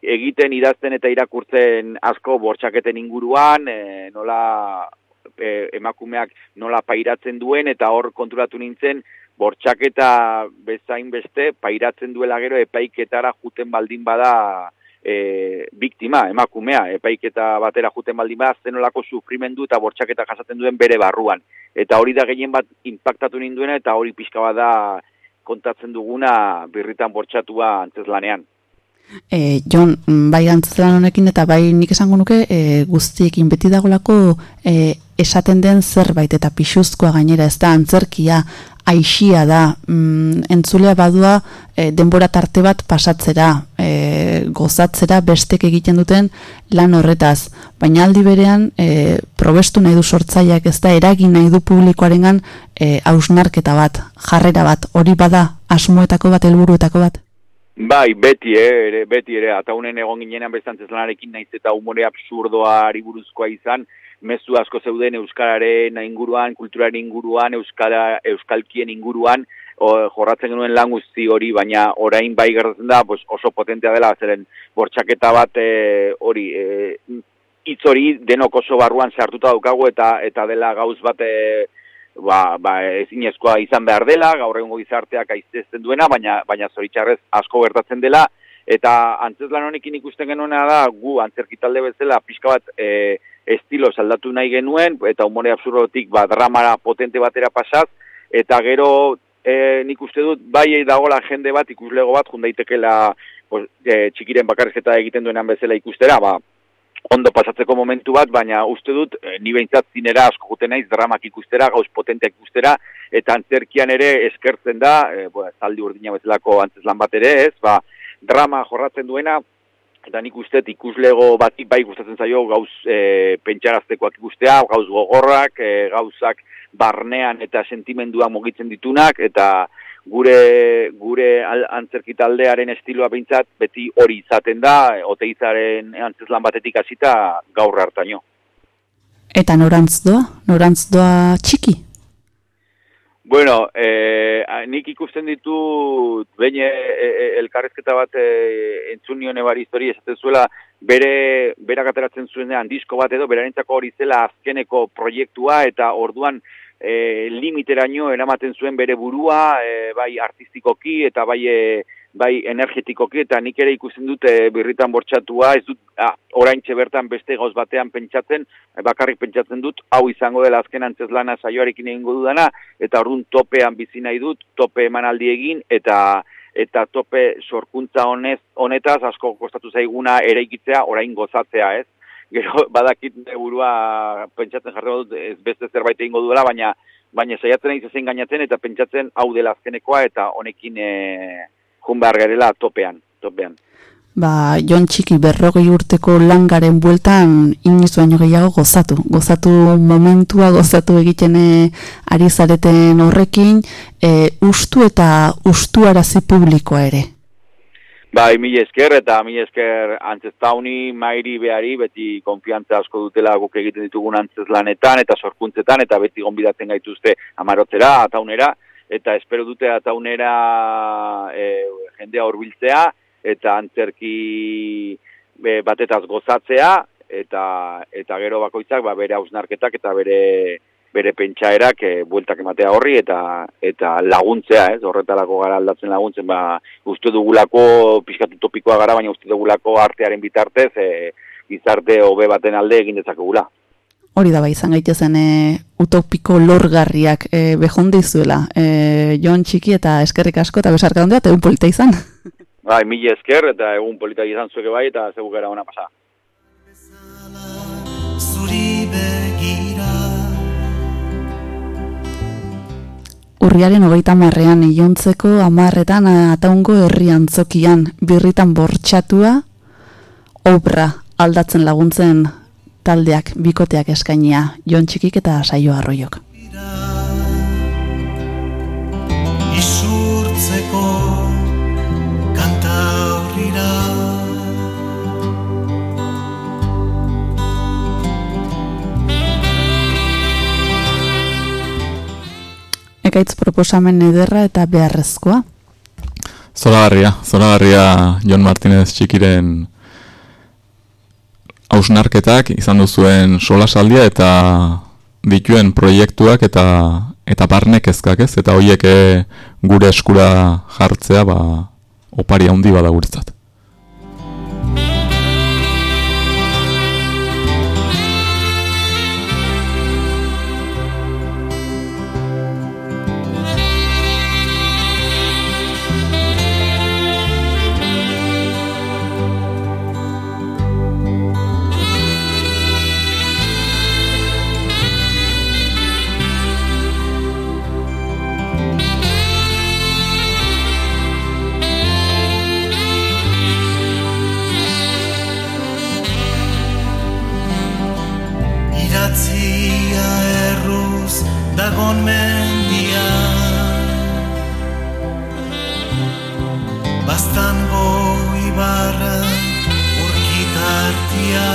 egiten idazten eta irakurtzen asko bortxaketen inguruan, e, nola e, emakumeak nola pairatzen duen eta hor konturatu nintzen bortxaketa bezain beste pairatzen duela gero epaiketara juten baldin bada e, biktima, emakumea, epaiketa batera juten baldin bada zenolako sufrimendu eta bortxaketa jasaten duen bere barruan. Eta hori da gehien bat impactatu ninduena eta hori pixka bada kontatzen duguna birritan bortxatua antzeslanean. E, Jon, bai antzelan honekin eta bai nik esango nuke e, guztiekin beti dagolako e, esaten den zerbait eta pixuzkoa gainera ez da antzerkia aixia da, mm, entzulea badua e, denbora tarte bat pasatzera, e, gozatzera bestek egiten duten lan horretaz. Baina aldi berean, e, probestu nahi du sortzaileak ez da, eragin nahi du publikoarengan e, hausnarketa bat, jarrera bat, hori bada asmoetako bat, helburuetako bat? Bai, beti, ere, beti ere, eta unen egon ginenan bestantzez lanarekin naiz eta umore absurdoa buruzkoa izan, mezu asko zeuden euskararen inguruan, kulturaren inguruan, euskara, euskalkien inguruan, o, jorratzen genuen lan guzti hori, baina orain bai gertatzen da, pues oso potentea dela, zeren bortxaketa bat e, hori, e, hitz hori denok oso barruan sartuta daukagu eta eta dela gauz bat e, ba, ba, ezinezkoa izan behar dela, gaur egungo gizarteak aiztezen duena, baina, baina zoritxarrez asko gertatzen dela, eta antzeslan honekin ikusten genuena da, gu antzerkitalde bezala pixka bat e, estilo saldatu nahi genuen, eta humore absurdotik ba, dramara potente batera pasaz, eta gero e, nik uste dut, bai dagoela jende bat, ikuslego bat, jundaitekela pues, e, txikiren bakarrizketa egiten duenan bezala ikustera, ba, ondo pasatzeko momentu bat, baina uste dut, e, ni behintzat zinera asko guten naiz, dramak ikustera, gauz potenteak ikustera, eta antzerkian ere eskertzen da, e, bo, zaldi urdina bezalako antzeslan bat ere ez, ba, drama jorratzen duena, eta nik uste ikuslego batik bai gustatzen zaio gauz e, pentsaraztekoak ikustea, gauz gogorrak, e, gauzak barnean eta sentimenduak mugitzen ditunak, eta gure gure antzerki taldearen estiloa beintzat beti hori izaten da oteizaren antzeslan batetik hasita gaur hartaino. Eta norantz doa? Norantz doa txiki? Bueno, eh, nik ikusten ditu behin e, e, elkarrezketa bat e, entzun nion ebari histori esaten zuela bere berak ateratzen zuenean disko bat edo berarentzako hori zela azkeneko proiektua eta orduan e, limiteraino eramaten zuen bere burua, e, bai artistikoki eta bai e, bai energetikoki eta nik ere ikusten dute birritan bortxatua, ez dut a, oraintxe bertan beste gauz batean pentsatzen, e, bakarrik pentsatzen dut, hau izango dela azken antzeslana saioarekin egingo dudana, eta orduan topean bizi nahi dut, tope emanaldi egin, eta eta tope sorkuntza honez, honetaz asko kostatu zaiguna ere ikitzea, orain gozatzea, ez? Gero badakit burua pentsatzen jarri dut ez beste zerbait egingo duela, baina baina saiatzen nahi zezen gainatzen eta pentsatzen hau dela azkenekoa eta honekin e, jun behar garela topean, topean. Ba, Jon Txiki berrogei urteko langaren bueltan iniz baino gehiago gozatu. Gozatu momentua, gozatu egiten e, ari zareten horrekin, e, ustu eta ustuarazi publikoa ere. Bai, mi esker eta mi esker antzestauni, mairi behari, beti konfiantza asko dutela guk egiten ditugun antzeslanetan eta sorkuntzetan, eta beti gonbidatzen gaituzte amarotzera, ataunera, eta espero dute ataunera e, jendea horbiltzea, eta antzerki e, batetaz gozatzea, eta eta gero bakoitzak ba, bere hausnarketak eta bere bere pentsaerak e, bueltak ematea horri eta eta laguntzea, ez? Horretarako gara aldatzen laguntzen, ba uste dugulako pizkatu topikoa gara, baina uste dugulako artearen bitartez e, gizarte hobe baten alde egin dezakegula. Hori da bai izan gaitezen e, utopiko lorgarriak e, behonde izuela. E, Jon txiki eta eskerrik asko eta besarka ondea, eta egun polita izan. Bai, mila esker eta egun polita izan zuke bai eta zegu gara ona pasa. Zuri Urriaren hogeita marrean iontzeko amarretan ataungo herri antzokian birritan bortxatua obra aldatzen laguntzen taldeak bikoteak eskainia jon txikik eta saio arroiok. Ekaitz proposamen ederra eta beharrezkoa. Zoragarria, zoragarria Jon Martinez txikiren hausnarketak izan duzuen solasaldia eta dituen proiektuak eta eta barnek ezkak ez, eta hoiek eh, gure eskura jartzea ba, opari handi bada guretzat. Dagon mendia. Baztango ibarra urkitartia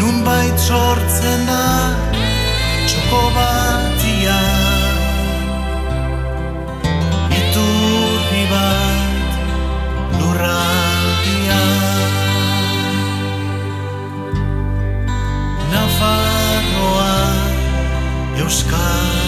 Nun bait sortzen da txoko batia. Iturri bat lurraldia Nafarroa Euskal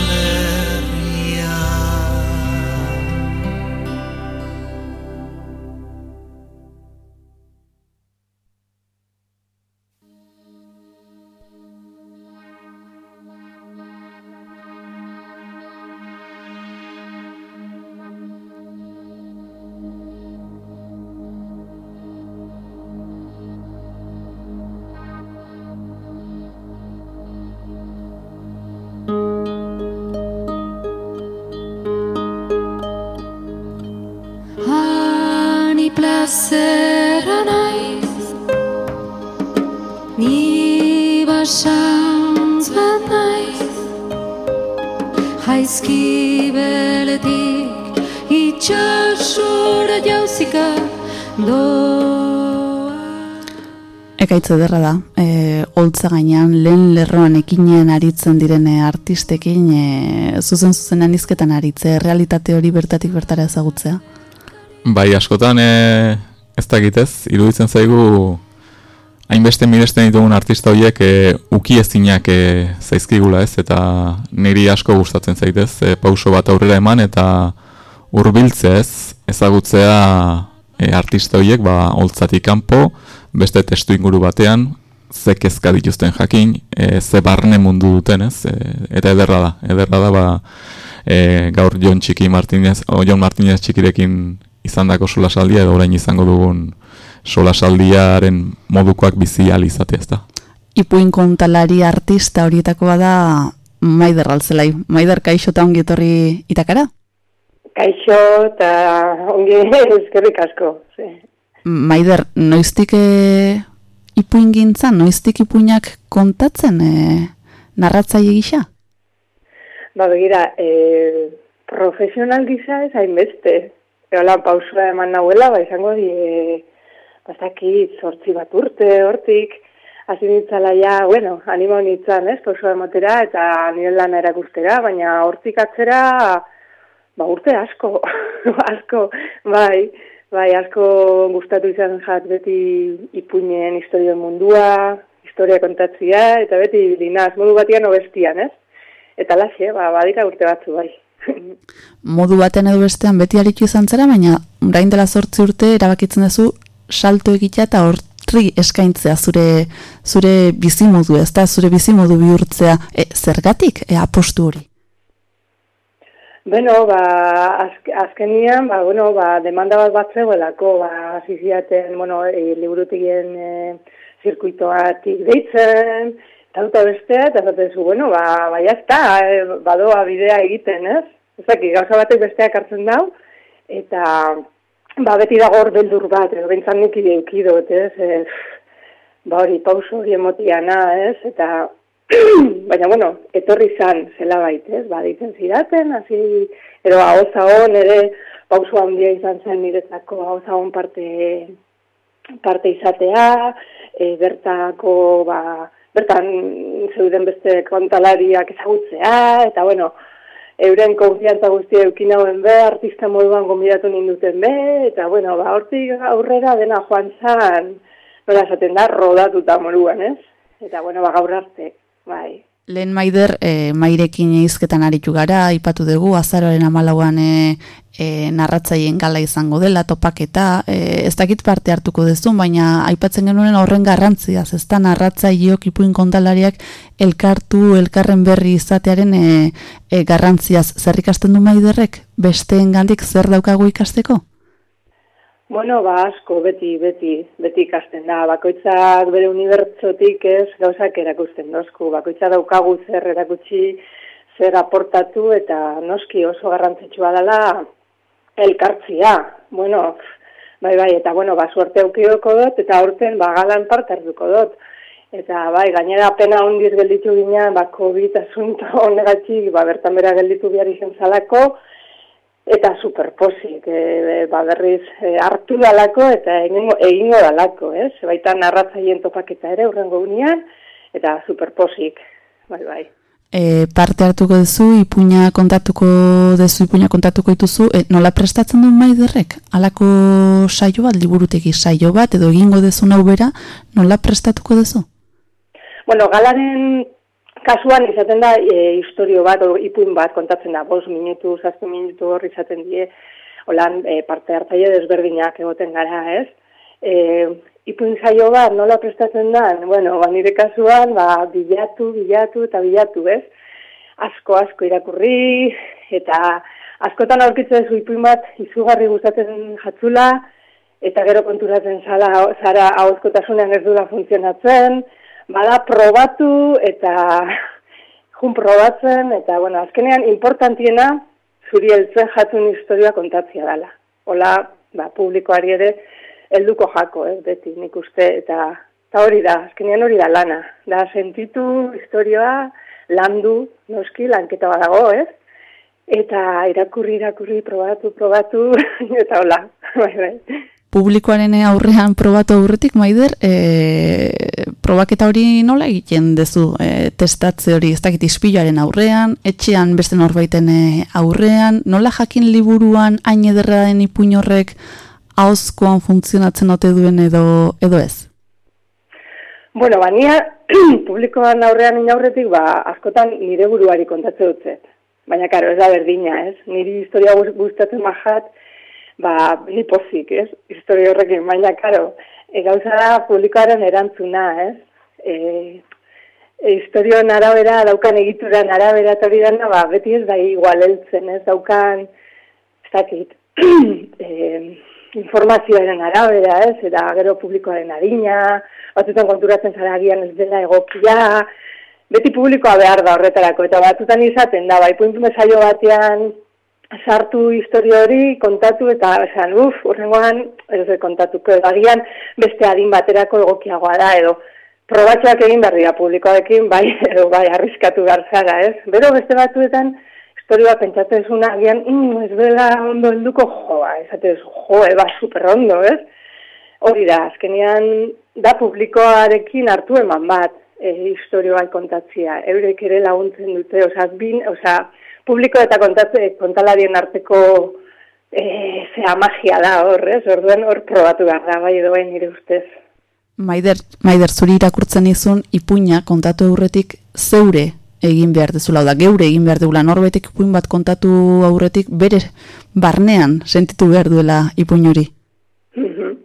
Ekaitz ederra da, e, holtza gainean, lehen lerroan ekinean aritzen direne artistekin, e, zuzen zuzenan izketan aritze, realitate hori bertatik bertara ezagutzea. Bai, askotan e, ez dakitez, iruditzen zaigu hainbeste miresten ditugun artista horiek e, uki ezinak e, zaizkigula ez, eta niri asko gustatzen zaitez, e, pauso bat aurrera eman eta hurbiltzea ez, ezagutzea e, artista horiek ba, holtzatik kanpo, beste testu inguru batean, ze kezka dituzten jakin, e, ze barne mundu duten ez, e, eta ederra da, ederra da ba, e, gaur Jon Txiki Martinez, o Jon Martinez txikirekin izandako solasaldia edo orain izango dugun solasaldiaren modukoak bizi ahal izatea ezta. Ipuin kontalari artista horietako bada Maider Altzelai. Maider, kaixo eta ongi etorri itakara? Kaixo eta ongi eskerrik asko. Ze. Maider, noiztik e, ipuin gintzan, noiztik ipuinak kontatzen e, narratzaile gisa? Ba begira, e, profesional gisa ez hainbeste. Eola pausua eman nahuela, ba izango di, e, bazakit, sortzi bat urte, hortik, hasi nintzala ja, bueno, animo nintzen, ez, pausua ematera, eta nire lana erakustera, baina hortik atzera, ba urte asko, asko, bai, bai, asko gustatu izan jat beti ipuinen historien mundua, historia kontatzia, eta beti bilinaz, modu batian obestian, ez? Eta laxe, ba, badira urte batzu, bai. Modu baten edo bestean beti aritu izan zera, baina orain dela zortzi urte erabakitzen duzu salto egitea eta hortri eskaintzea zure zure bizimodu, ez da, zure bizimodu bihurtzea, e, zergatik, e, apostu hori? Bueno, ba, azk, azkenian, ba, bueno, ba, demanda bat bat zegoelako, ba, hasi ziaten, bueno, e, liburutegien e, zirkuitoatik deitzen, eta dut bestea, eta zaten zu, bueno, ba, ba, jazta, e, badoa bidea egiten, ez? Ez dakit, gauza batek besteak hartzen dau, eta, ba, beti dago hor beldur bat, edo bentzan nik ideukidot, ez? E, ba, hori, pauso hori emotiana, ez? Eta, baina, bueno, etorri zan, zela bait, ez? Ba, ditzen zidaten, hasi, edo, hauza hon, ere, pauso handia izan zen niretzako, hauza hon parte, parte izatea, e, bertako, ba, bertan zeuden beste kontalariak ezagutzea, eta bueno, euren konfiantza guztia eukin hauen be, artista moduan gombidatu ninduten be, eta bueno, ba, hortik aurrera dena joan zan, nola esaten da, rodatuta moruan, ez? Eta bueno, ba, gaur arte, bai. Lehen maider, e, mairekin izketan aritu gara, aipatu dugu, azaroaren amalauan e, e, narratzaien gala izango dela, topaketa, e, ez dakit parte hartuko dezun, baina aipatzen genuen horren garrantziaz, ez da narratzaileok ipuin kontalariak elkartu, elkarren berri izatearen e, e, garrantziaz, zer ikasten du maiderrek, besteen gandik zer daukagu ikasteko? Bueno, ba, asko, beti, beti, beti ikasten da. Bakoitzak bere unibertsotik ez gauzak erakusten dozku. Bakoitza daukagu zer erakutsi, zer aportatu, eta noski oso garrantzitsua dela elkartzia. Bueno, Bai, bai, eta bueno, ba, suerte aukioko dut, eta aurten ba, galan parte hartuko dut. Eta bai, gainera pena ondiz gelditu ginean, ba, COVID asunto honegatik, ba, bertan bera gelditu behar izan zalako, eta superposik, e, ba, berriz e, hartu dalako eta egingo, egingo dalako, ez? Baita narratzaien topaketa ere, urrengo unian, eta superposik, bai, bai e, parte hartuko duzu, ipuña kontatuko duzu, ipuña kontatuko dituzu, e, nola prestatzen duen maiderrek? Alako saio bat, liburutegi saio bat, edo egingo duzu nau bera, nola prestatuko duzu? Bueno, galaren kasuan izaten da e, historio bat, o, ipuin bat kontatzen da, bos minutu, zazpi minutu horri izaten die, holan e, parte hartzaile desberdinak egoten gara, ez? E, ipuin zaio bat nola prestatzen da, bueno, ba, nire kasuan, ba, bilatu, bilatu eta bilatu, ez? Asko, asko irakurri, eta askotan aurkitzen zu ipuin bat izugarri gustatzen jatzula, eta gero konturatzen zara, zara hauzkotasunean ez dura funtzionatzen, bada probatu eta jun probatzen, eta bueno, azkenean importantiena zuri eltzen jatun historia kontatzia dela. Hola, ba, publikoari ere, helduko jako, ez, beti, nik uste, eta, eta hori da, azkenean hori da lana. Da, sentitu historioa, landu, noski, lanketa badago, ez? Eta irakurri, irakurri, probatu, probatu, eta hola, bai, bai. Publikoaren aurrean probatu aurretik, Maider, e, probaketa hori nola egiten dezu e, testatze hori, ez dakit ispiloaren aurrean, etxean beste norbaiten e, aurrean, nola jakin liburuan hain ederra den ipuin horrek hauzkoan funtzionatzen ote duen edo edo ez? Bueno, bania publikoan aurrean inaurretik, ba, askotan nire buruari kontatzen dutzet. Baina, karo, ez da berdina, ez? Niri historia gustatzen majat, ba, ni pozik, ez? Historia horrekin, baina, karo, e, gauza da publikoaren erantzuna, ez? E, e, historioan arabera, daukan egituran arabera, eta hori dana, ba, beti ez da igual eltzen, ez? Daukan, ez dakit, e, informazioaren arabera, ez, eta gero publikoaren adina, batzutan konturatzen zara agian ez dela egokia, beti publikoa behar da horretarako, eta batzutan izaten da, bai, puntu mesaio batean sartu historio hori, kontatu, eta esan, uf, urrengoan, ez ez kontatuko, agian beste adin baterako egokiagoa da, edo probatxoak egin berri da publikoarekin, bai, edo bai, arriskatu garzara, ez? Bero beste batzuetan, historioa pentsatzen zuna, agian, mm, ez bela ondo helduko joa, esatez, jo, eba, super ondo, ez? Hori da, azkenean, da publikoarekin hartu eman bat, e, historioa kontatzia, eurek ere laguntzen dute, oza, bin, oza, publiko eta kontatze, kontalarien arteko e, zea magia da hor, ez? Orduen hor probatu behar da, bai edo bai nire ustez. Maider, Maider, zuri irakurtzen izun, ipuina kontatu aurretik zeure egin behar dezula, da geure egin behar dugula norbetek ipuin bat kontatu aurretik bere barnean sentitu behar duela ipuin hori. Mhm.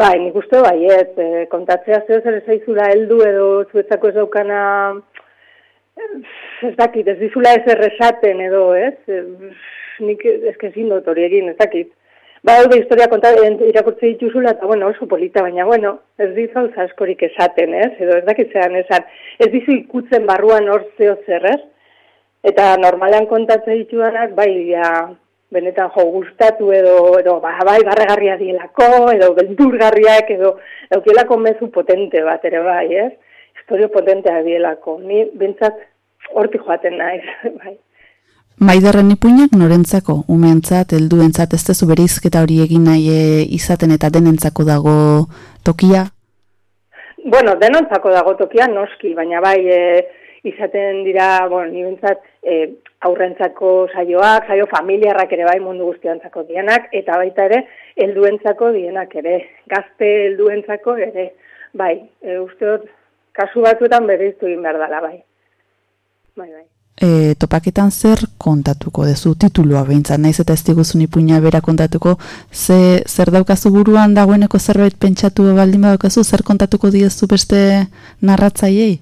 Bai, nik uste bai, ez, e, kontatzea zeo zer zaizula heldu edo zuetzako ez daukana ez dakit, ez dizula ez erresaten edo, ez, nik ez kezin dut hori egin, ez dakit. Ba, hau historia konta, irakurtze dituzula, eta bueno, oso polita, baina bueno, ez dizu askorik esaten, ez? Edo ez dakitzean esan, ez dizu ikutzen barruan hor zeo zer, ez? Eta normalean kontatzen dituanak, bai, ja, benetan jo gustatu edo, edo ba, bai, barregarria dielako, edo beldurgarriak, edo eukielako mezu potente bat ere bai, ez? Historio potentea dielako, ni bintzat horti joaten naiz, bai. Maiderren ipuinak norentzako, umeentzat, helduentzat ez tezu berizketa hori egin nahi e, izaten eta denentzako dago tokia? Bueno, denentzako dago tokia noski, baina bai e, izaten dira, bueno, nibentzat e, aurrentzako saioak, saio familiarrak ere bai mundu guztiantzako dienak, eta baita ere helduentzako dienak ere, gazte helduentzako ere, bai, e, usteot, kasu batzuetan bereiztu egin behar dela, bai. Bai, bai e, topaketan zer kontatuko dezu titulua behintzat, naiz eta ez diguzun ipuina bera kontatuko, ze, zer daukazu buruan dagoeneko zerbait pentsatu baldin badaukazu, zer kontatuko diezu beste narratzaiei?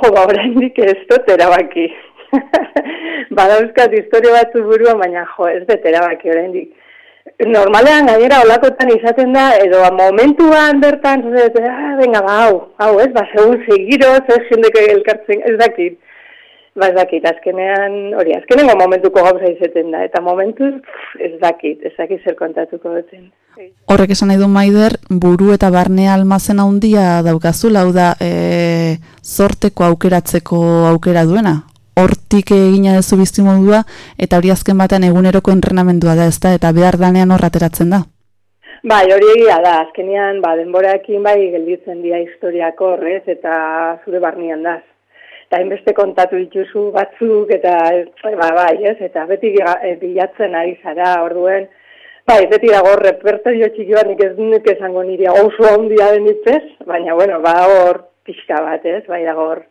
Jo, ba, oraindik ez dut erabaki. Badauzkat historia batzu buruan, baina jo, ez dut erabaki oraindik. Normalean gainera olakotan izaten da, edo momentuan bertan, ah, venga, ba, hau, hau, ez, ba, segun segiro, ez jendeke elkartzen, ez dakit Ba, ez dakit, azkenean, hori, azkenengo momentuko gauza izeten da, eta momentuz, ez dakit, ez dakit zer kontatuko duten. Horrek esan nahi du maider, buru eta barne almazen handia daukazula, hau da, e, zorteko aukeratzeko aukera duena. Hortik egina dezu biztimodua, eta hori azken batean eguneroko entrenamendua da ez da, eta behar danean horrateratzen da. Bai, hori egia da, azkenean, ba, denboraekin bai gelditzen dira historiako horrez, eta zure barnean da. Eta hainbeste kontatu dituzu batzuk, eta ba, bai, ez, eta beti ga- e, bilatzen ari zara, orduen, bai, beti dago repertorio txiki bat, nik ez nik esango nire oso handia denik ez, baina, bueno, ba, hor pixka bat, ez, bai, dago hor,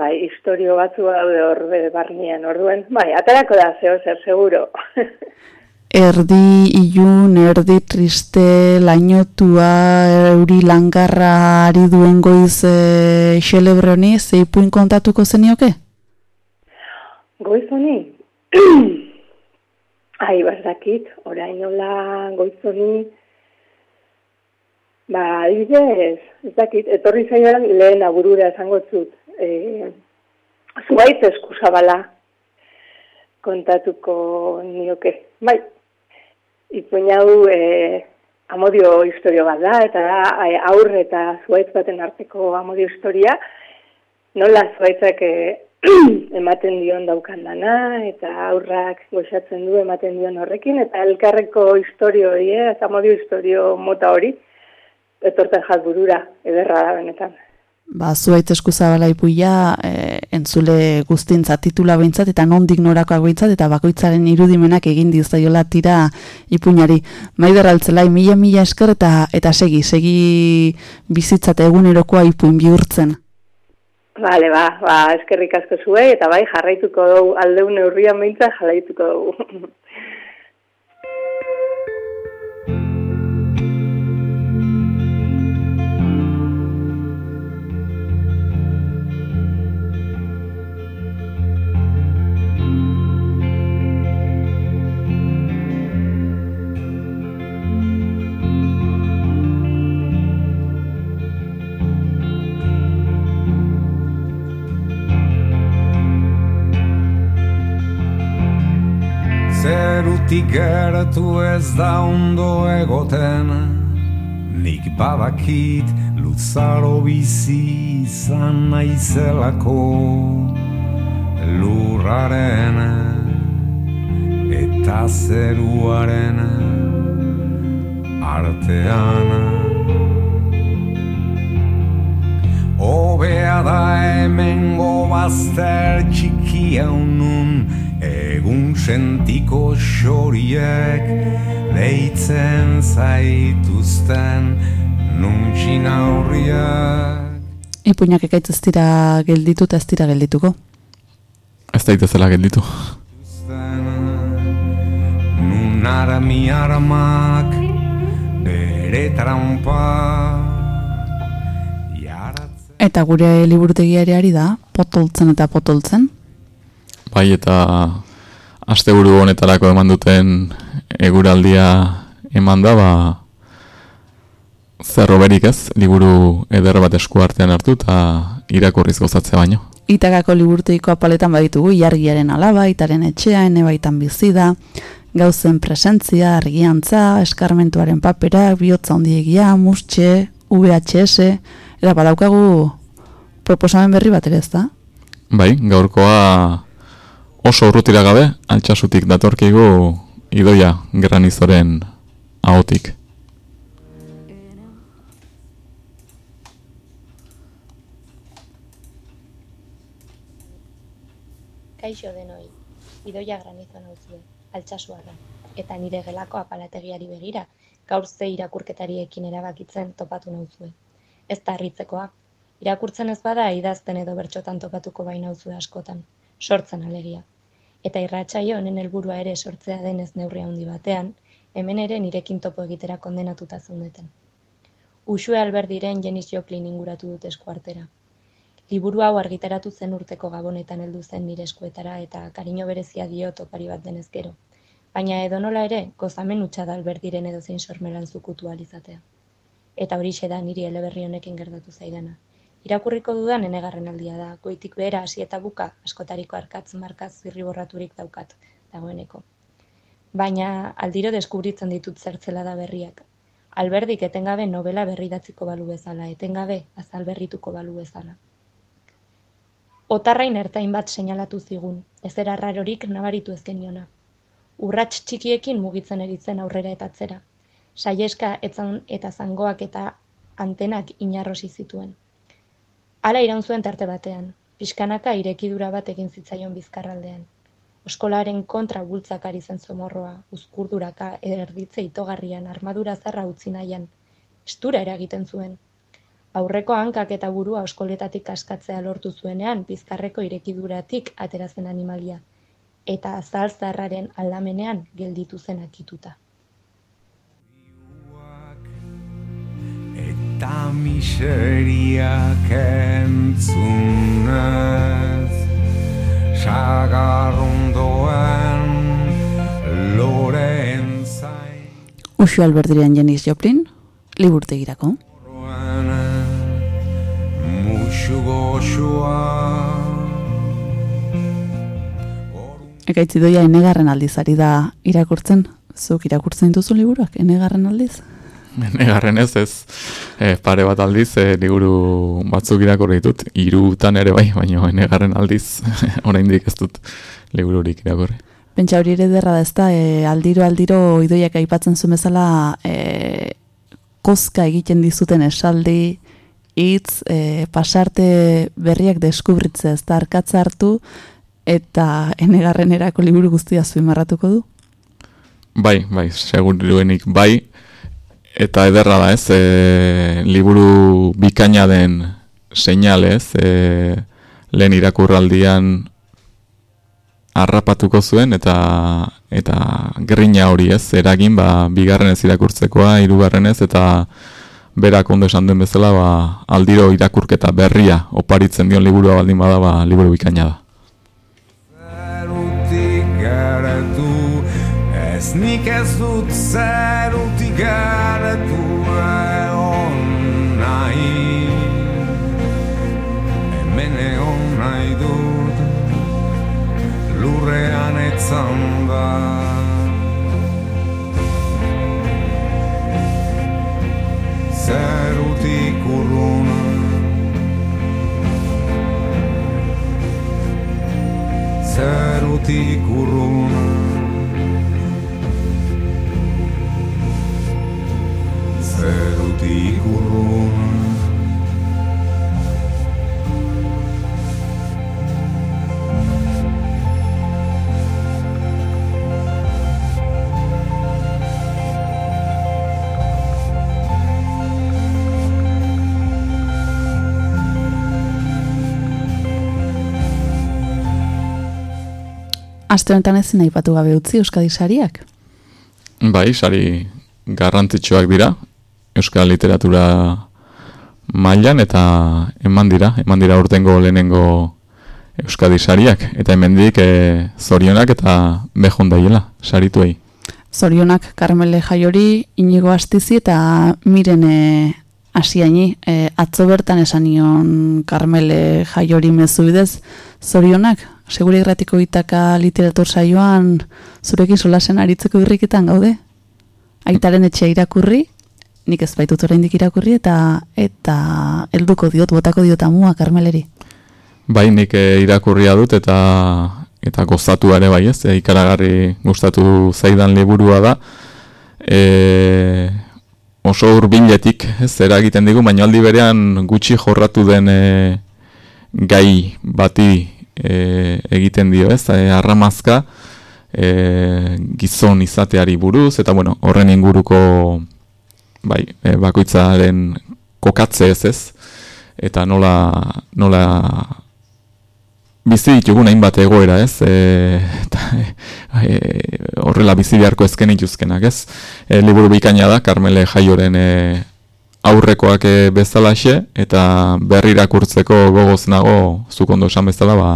bai, historio batzu daude hor bere barnean, orduen, bai, aterako da, zeo zer, seguro. Erdi ilun, erdi triste, lainotua, euri langarra ari duen goiz e, xelebre honi, zeipuin kontatuko zenioke? Goiz honi? Ai, bazdakit, orain nola goiz honi, ba, adibidez, ez dakit, etorri zaioan lehen aburura esango zut, e, zuaitz eskuzabala kontatuko nioke. Bai, ipuin hau e, amodio historio bat da, eta da e, aurre eta zuaitz baten arteko amodio historia, nola zuaitzak e, ematen dion daukan dana, eta aurrak goxatzen du ematen dion horrekin, eta elkarreko historio hori, eh, eta amodio historio mota hori, etorten jat burura, ederra da benetan. Ba, zuait eskuzabala ipuia, e, entzule guztintza titula behintzat, eta nondik norakoak behintzat, eta bakoitzaren irudimenak egin dizaiola tira ipuñari. Maider altzelai, mila mila esker, eta, eta segi, segi bizitzat egunerokoa ipuin bihurtzen. Bale, ba, ba, eskerrik asko zuei, eta bai, jarraituko dugu, aldeun neurrian behintzat jarraituko dugu. gertu ez da ondo egoten. Nik badakit luzaro bizi izan naizelako. Lurraren eta zeruaren artean. Hobea da hemengo bazter txikia unun Egun sentiko xoriek deitzen zaituzten nuntxin aurriak. Ipuinak ekaitz ez dira gelditu eta ez dira geldituko. Ez daitezela gelditu. Nun arami aramak bere trampa Eta gure liburutegiari ari da, potoltzen eta potoltzen. Bai, eta asteburu honetarako eman duten eguraldia eman da, ba, zerro berik ez, liburu eder bat esku artean hartu eta irakurriz gozatzea baino. Itakako liburutegiko apaletan baditugu, jargiaren alaba, itaren etxea, ene baitan bizi da, gauzen presentzia, argiantza, eskarmentuaren papera, bihotza ondiegia, mustxe, VHS, eta badaukagu proposamen berri bat ere ez da? Bai, gaurkoa oso urrutira gabe, altxasutik datorkigu idoia granizoren ahotik. Kaixo denoi, idoia granizo nauzue, altxasuarra, eta nire gelako apalategiari begira, gaur ze irakurketariekin erabakitzen topatu nauzue. Ez da harritzekoa, irakurtzen ez bada idazten edo bertxotan topatuko bai nauzue askotan, sortzen alegia. Eta irratsaio honen helburua ere sortzea denez neurri handi batean, hemen ere nirekin topo egitera kondenatuta zeundeten. Usue Alberdiren Janis Joplin inguratu dut eskuartera. Liburu hau argitaratu zen urteko gabonetan heldu zen nire eskuetara eta kariño berezia dio topari bat denez gero. Baina edonola ere, gozamen utxa da Alberdiren edozein sormelan zukutu alizatea. Eta horixe da niri eleberri honekin gertatu zaidana. Irakurriko dudan enegarren aldia da, goitik behera hasi eta buka, askotariko arkatz markaz zirriborraturik daukat, dagoeneko. Baina aldiro deskubritzen ditut zertzela da berriak. Alberdik etengabe novela berri datziko balu bezala, etengabe azal berrituko balu bezala. Otarrain ertain bat seinalatu zigun, ezer arrarorik nabaritu ez. Urrats txikiekin mugitzen eritzen aurrera eta atzera. Saieska etzan eta zangoak eta antenak inarrosi zituen. Hala iraun zuen tarte batean, pixkanaka irekidura bat egin zitzaion bizkarraldean. Oskolaren kontra bultzak ari zen zomorroa, uzkurduraka erditze itogarrian armadura zarra utzi nahian, estura eragiten zuen. Aurreko hankak eta burua oskoletatik askatzea lortu zuenean bizkarreko irekiduratik atera zen animalia, eta azal zarraren aldamenean gelditu zen akituta. Eta miseriak entzunez Sagarrondoen loren zain Uxu Alberdirean Janis Joplin, liburtegirako. Muxu goxua Ekaitzi doia enegarren aldiz ari da irakurtzen. Zuk irakurtzen duzu liburuak, enegarren aldiz? Negarren ez ez, e, pare bat aldiz, e, liburu batzuk irakurri ditut, irutan ere bai, baina negarren aldiz, oraindik ez dut libururik irakurri. Pentsa hori ere derra da ez da, e, aldiro aldiro idoiak aipatzen zuen bezala e, kozka egiten dizuten esaldi, hitz, e, pasarte berriak deskubritzea ez da arkatza hartu, eta enegarrenerako liburu guztia zuimarratuko du? Bai, bai, seguruenik bai, eta ederra da ez, e, liburu bikaina den seinalez, e, lehen irakurraldian harrapatuko zuen eta eta grina hori ez, eragin ba, bigarren ez irakurtzekoa, hirugarren ez, eta berak ondo esan duen bezala ba, aldiro irakurketa berria oparitzen dion liburua baldin bada ba, liburu bikaina da. Ez nik ez dut zerutik geratu egon nahi. Hemen egon nahi dut Lurrean etzan da. Zerutik urrun? Zerutik Aste honetan ezin aipatu gabe utzi Euskadi sariak. Bai, sari garrantzitsuak dira, euskal literatura mailan eta eman dira, eman dira urtengo lehenengo Euskadi sariak, eta hemendik e, zorionak eta behon daiela, sarituei. Zorionak Carmele Jaiori, Inigo Astizi eta Mirene Asiaini. E, atzo bertan esan nion Carmele Jaiori mezu bidez, zorionak, segure irratiko itaka literatur saioan zurekin solasen aritzeko irrikitan gaude? Aitaren etxea irakurri, nik ez baitut oraindik irakurri eta eta helduko diot, botako diot amua Carmeleri. Bai, nik e, irakurria dut eta eta gozatu ere bai ez, e, ikaragarri gustatu zaidan liburua da. E, oso hurbiletik ez eragiten digu, baina aldi berean gutxi jorratu den e, gai bati e, egiten dio ez, e, arramazka e, gizon izateari buruz, eta bueno, horren inguruko bai, e, bakoitzaren kokatze ez ez, eta nola, nola bizi ditugun hainbat egoera, ez? E, eta, e, horrela bizi beharko ezken ituzkenak, ez? E, liburu bikaina da, Carmele Jaioren e, aurrekoak e, bezalaxe, eta berri irakurtzeko gogoz nago, zuk ondo esan bezala, ba,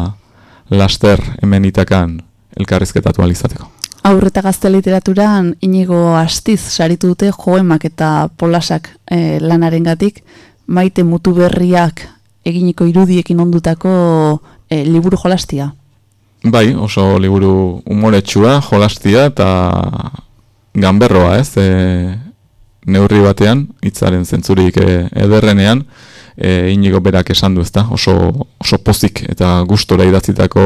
laster hemen itakan elkarrizketatu alizateko. Aurreta gazte literaturan inigo astiz saritu dute joemak eta polasak e, lanarengatik maite mutu berriak eginiko irudiekin ondutako e, liburu jolastia. Bai, oso liburu umoretsua, jolastia eta ganberroa, ez? E, neurri batean, hitzaren zentzurik e, ederrenean, e, inigo berak esan du, ezta? Oso, oso pozik eta gustora idatzitako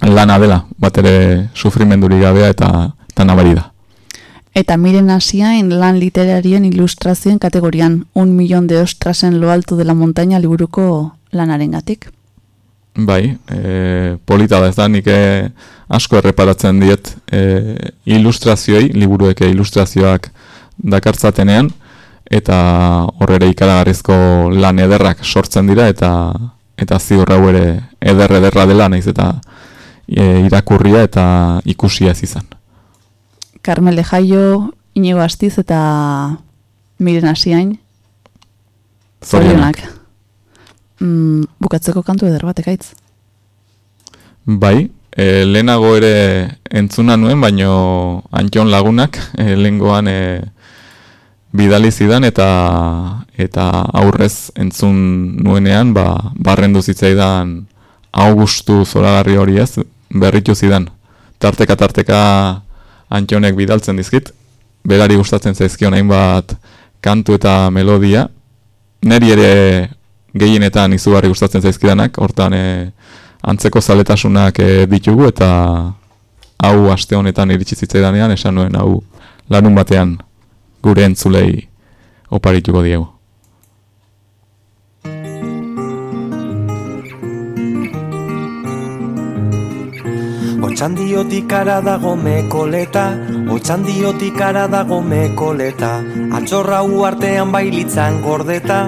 lana dela, bat ere sufrimendurik gabea eta, eta nabari da. Eta miren hasiain lan literarien ilustrazioen kategorian, un millón de ostrasen lo alto de la montaña liburuko lanarengatik. Bai, e, polita da ez da, nik e, asko erreparatzen diet e, ilustrazioei, liburueke ilustrazioak dakartzatenean, eta horrere ikaragarrizko lan ederrak sortzen dira, eta eta ziur hau ere eder ederra dela, naiz eta e, irakurria eta ikusia izan. Carmel de Jaio, Inigo Astiz eta miren hasiain. Zorionak. Mm, bukatzeko kantu eder bat ekaitz. Bai, e, lehenago ere entzuna nuen, baino Antion lagunak e, lehengoan e, bidali zidan eta eta aurrez entzun nuenean, ba, barrendu zitzaidan augustu zoragarri hori ez, berritu zidan. Tarteka, tarteka Antionek bidaltzen dizkit, berari gustatzen zaizkion hainbat kantu eta melodia, neri ere gehienetan izugarri gustatzen zaizkidanak, hortan e, antzeko zaletasunak e, ditugu eta hau aste honetan iritsi zitzaidanean esan nuen hau lanun batean gure entzulei oparituko diegu. Otxandiotik ara dago mekoleta, otxandiotik ara dago mekoleta, atxorra uartean bailitzan gordeta,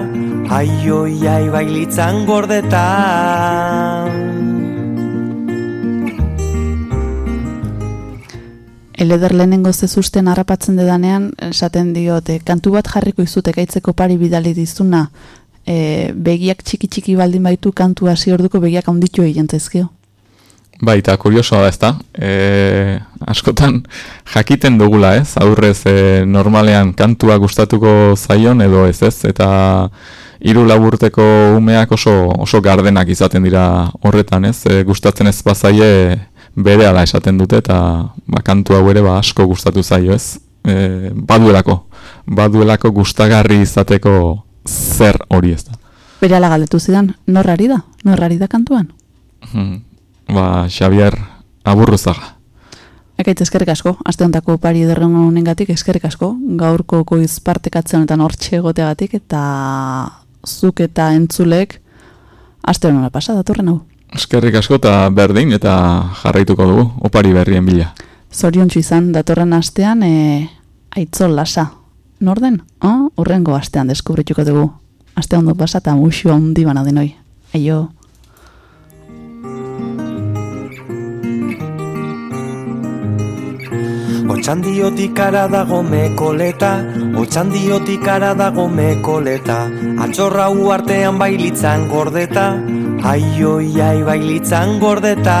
ai oi ai bailitzan gordeta. Eleder lehenengo zezusten harrapatzen dedanean, esaten diote, kantu bat jarriko izute gaitzeko pari bidali dizuna, e, begiak txiki-txiki baldin baitu kantu hasi orduko begiak handitu egin zaizkio. Bai, eta kuriosoa da ezta. E, askotan jakiten dugula ez, aurrez e, normalean kantua gustatuko zaion edo ez ez, eta hiru laburteko umeak oso, oso gardenak izaten dira horretan ez, e, gustatzen ez bazaie bere ala esaten dute eta ba, kantu hau ere ba, asko gustatu zaio ez. E, baduelako, baduelako gustagarri izateko zer hori ez da. Bere ala galdetu zidan, norrari da? Norrari da kantuan? Hmm. Ba, Xavier Aburruzaga. Ekaitz eskerrik asko, aste hontako pari ederren honengatik eskerrik asko, gaurko koiz partekatzen honetan hortxe egoteagatik eta zuk eta entzulek aste honora pasa datorren hau. Eskerrik asko eta berdin eta jarraituko dugu, opari berrien bila. Zorion izan datorren astean e, aitzol lasa. Norden? Oh, urrengo astean deskubrituko dugu. Aste ondo pasa eta muxua handi bana denoi. Aio. Otxandiotik ara dago mekoleta, otxandiotik ara dago mekoleta, atxorra uartean bailitzan gordeta, ai oi ai bailitzan gordeta.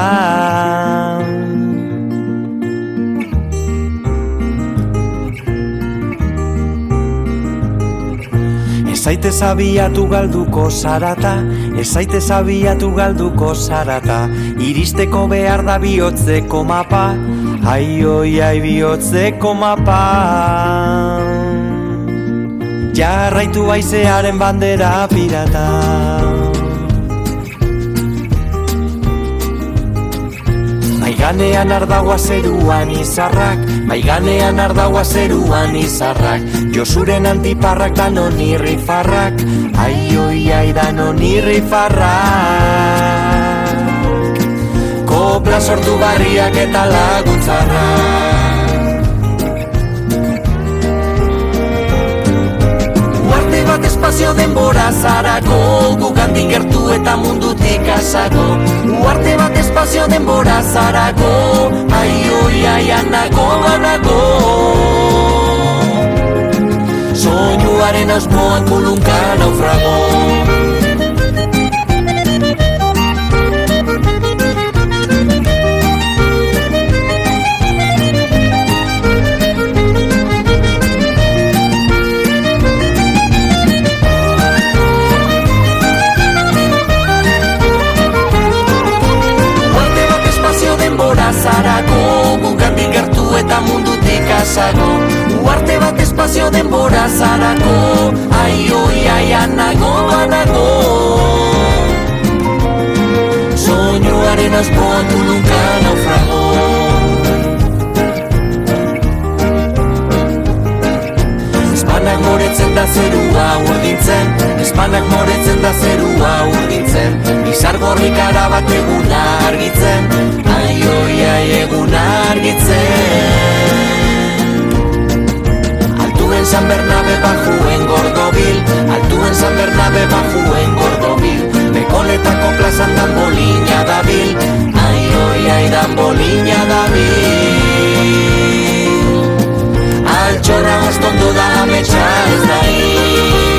Ezaite zabiatu galduko zarata, ezaite zabiatu galduko zarata, iristeko behar da bihotzeko mapa, ai oi ai bihotzeko mapa. Jarraitu baizearen bandera pirata. Maiganean ardagoa zeruan izarrak, maiganean ardagoa zeruan izarrak, Josuren antiparrak danon irrifarrak, ai oi ai danon irrifarrak. Kopla sortu barriak eta laguntzarrak. Espazio denbora zarako Gugandik gertu eta mundutik asako Uarte bat espazio denbora zarako Ai oi ai anako anako Soinuaren auspoan kulunka naufrago errazago Uarte bat espazio denbora zarako. Ai oi ai anago anago. Soinuaren azpoan du nunka naufrago. Espanak moretzen da zerua urdintzen Espanak moretzen da zerua urdintzen. Bizar gorrik arabat eguna argitzen Ai oi ai eguna argitzen en San Bernabe bajo en Gordobil, al en San Bernabe bajo en Gordobil, me corre tal con Plaza Pamplona Dabil, ay hoy ay Damboliña Dabil. Al chorra las fondo da la mecha desde ahí.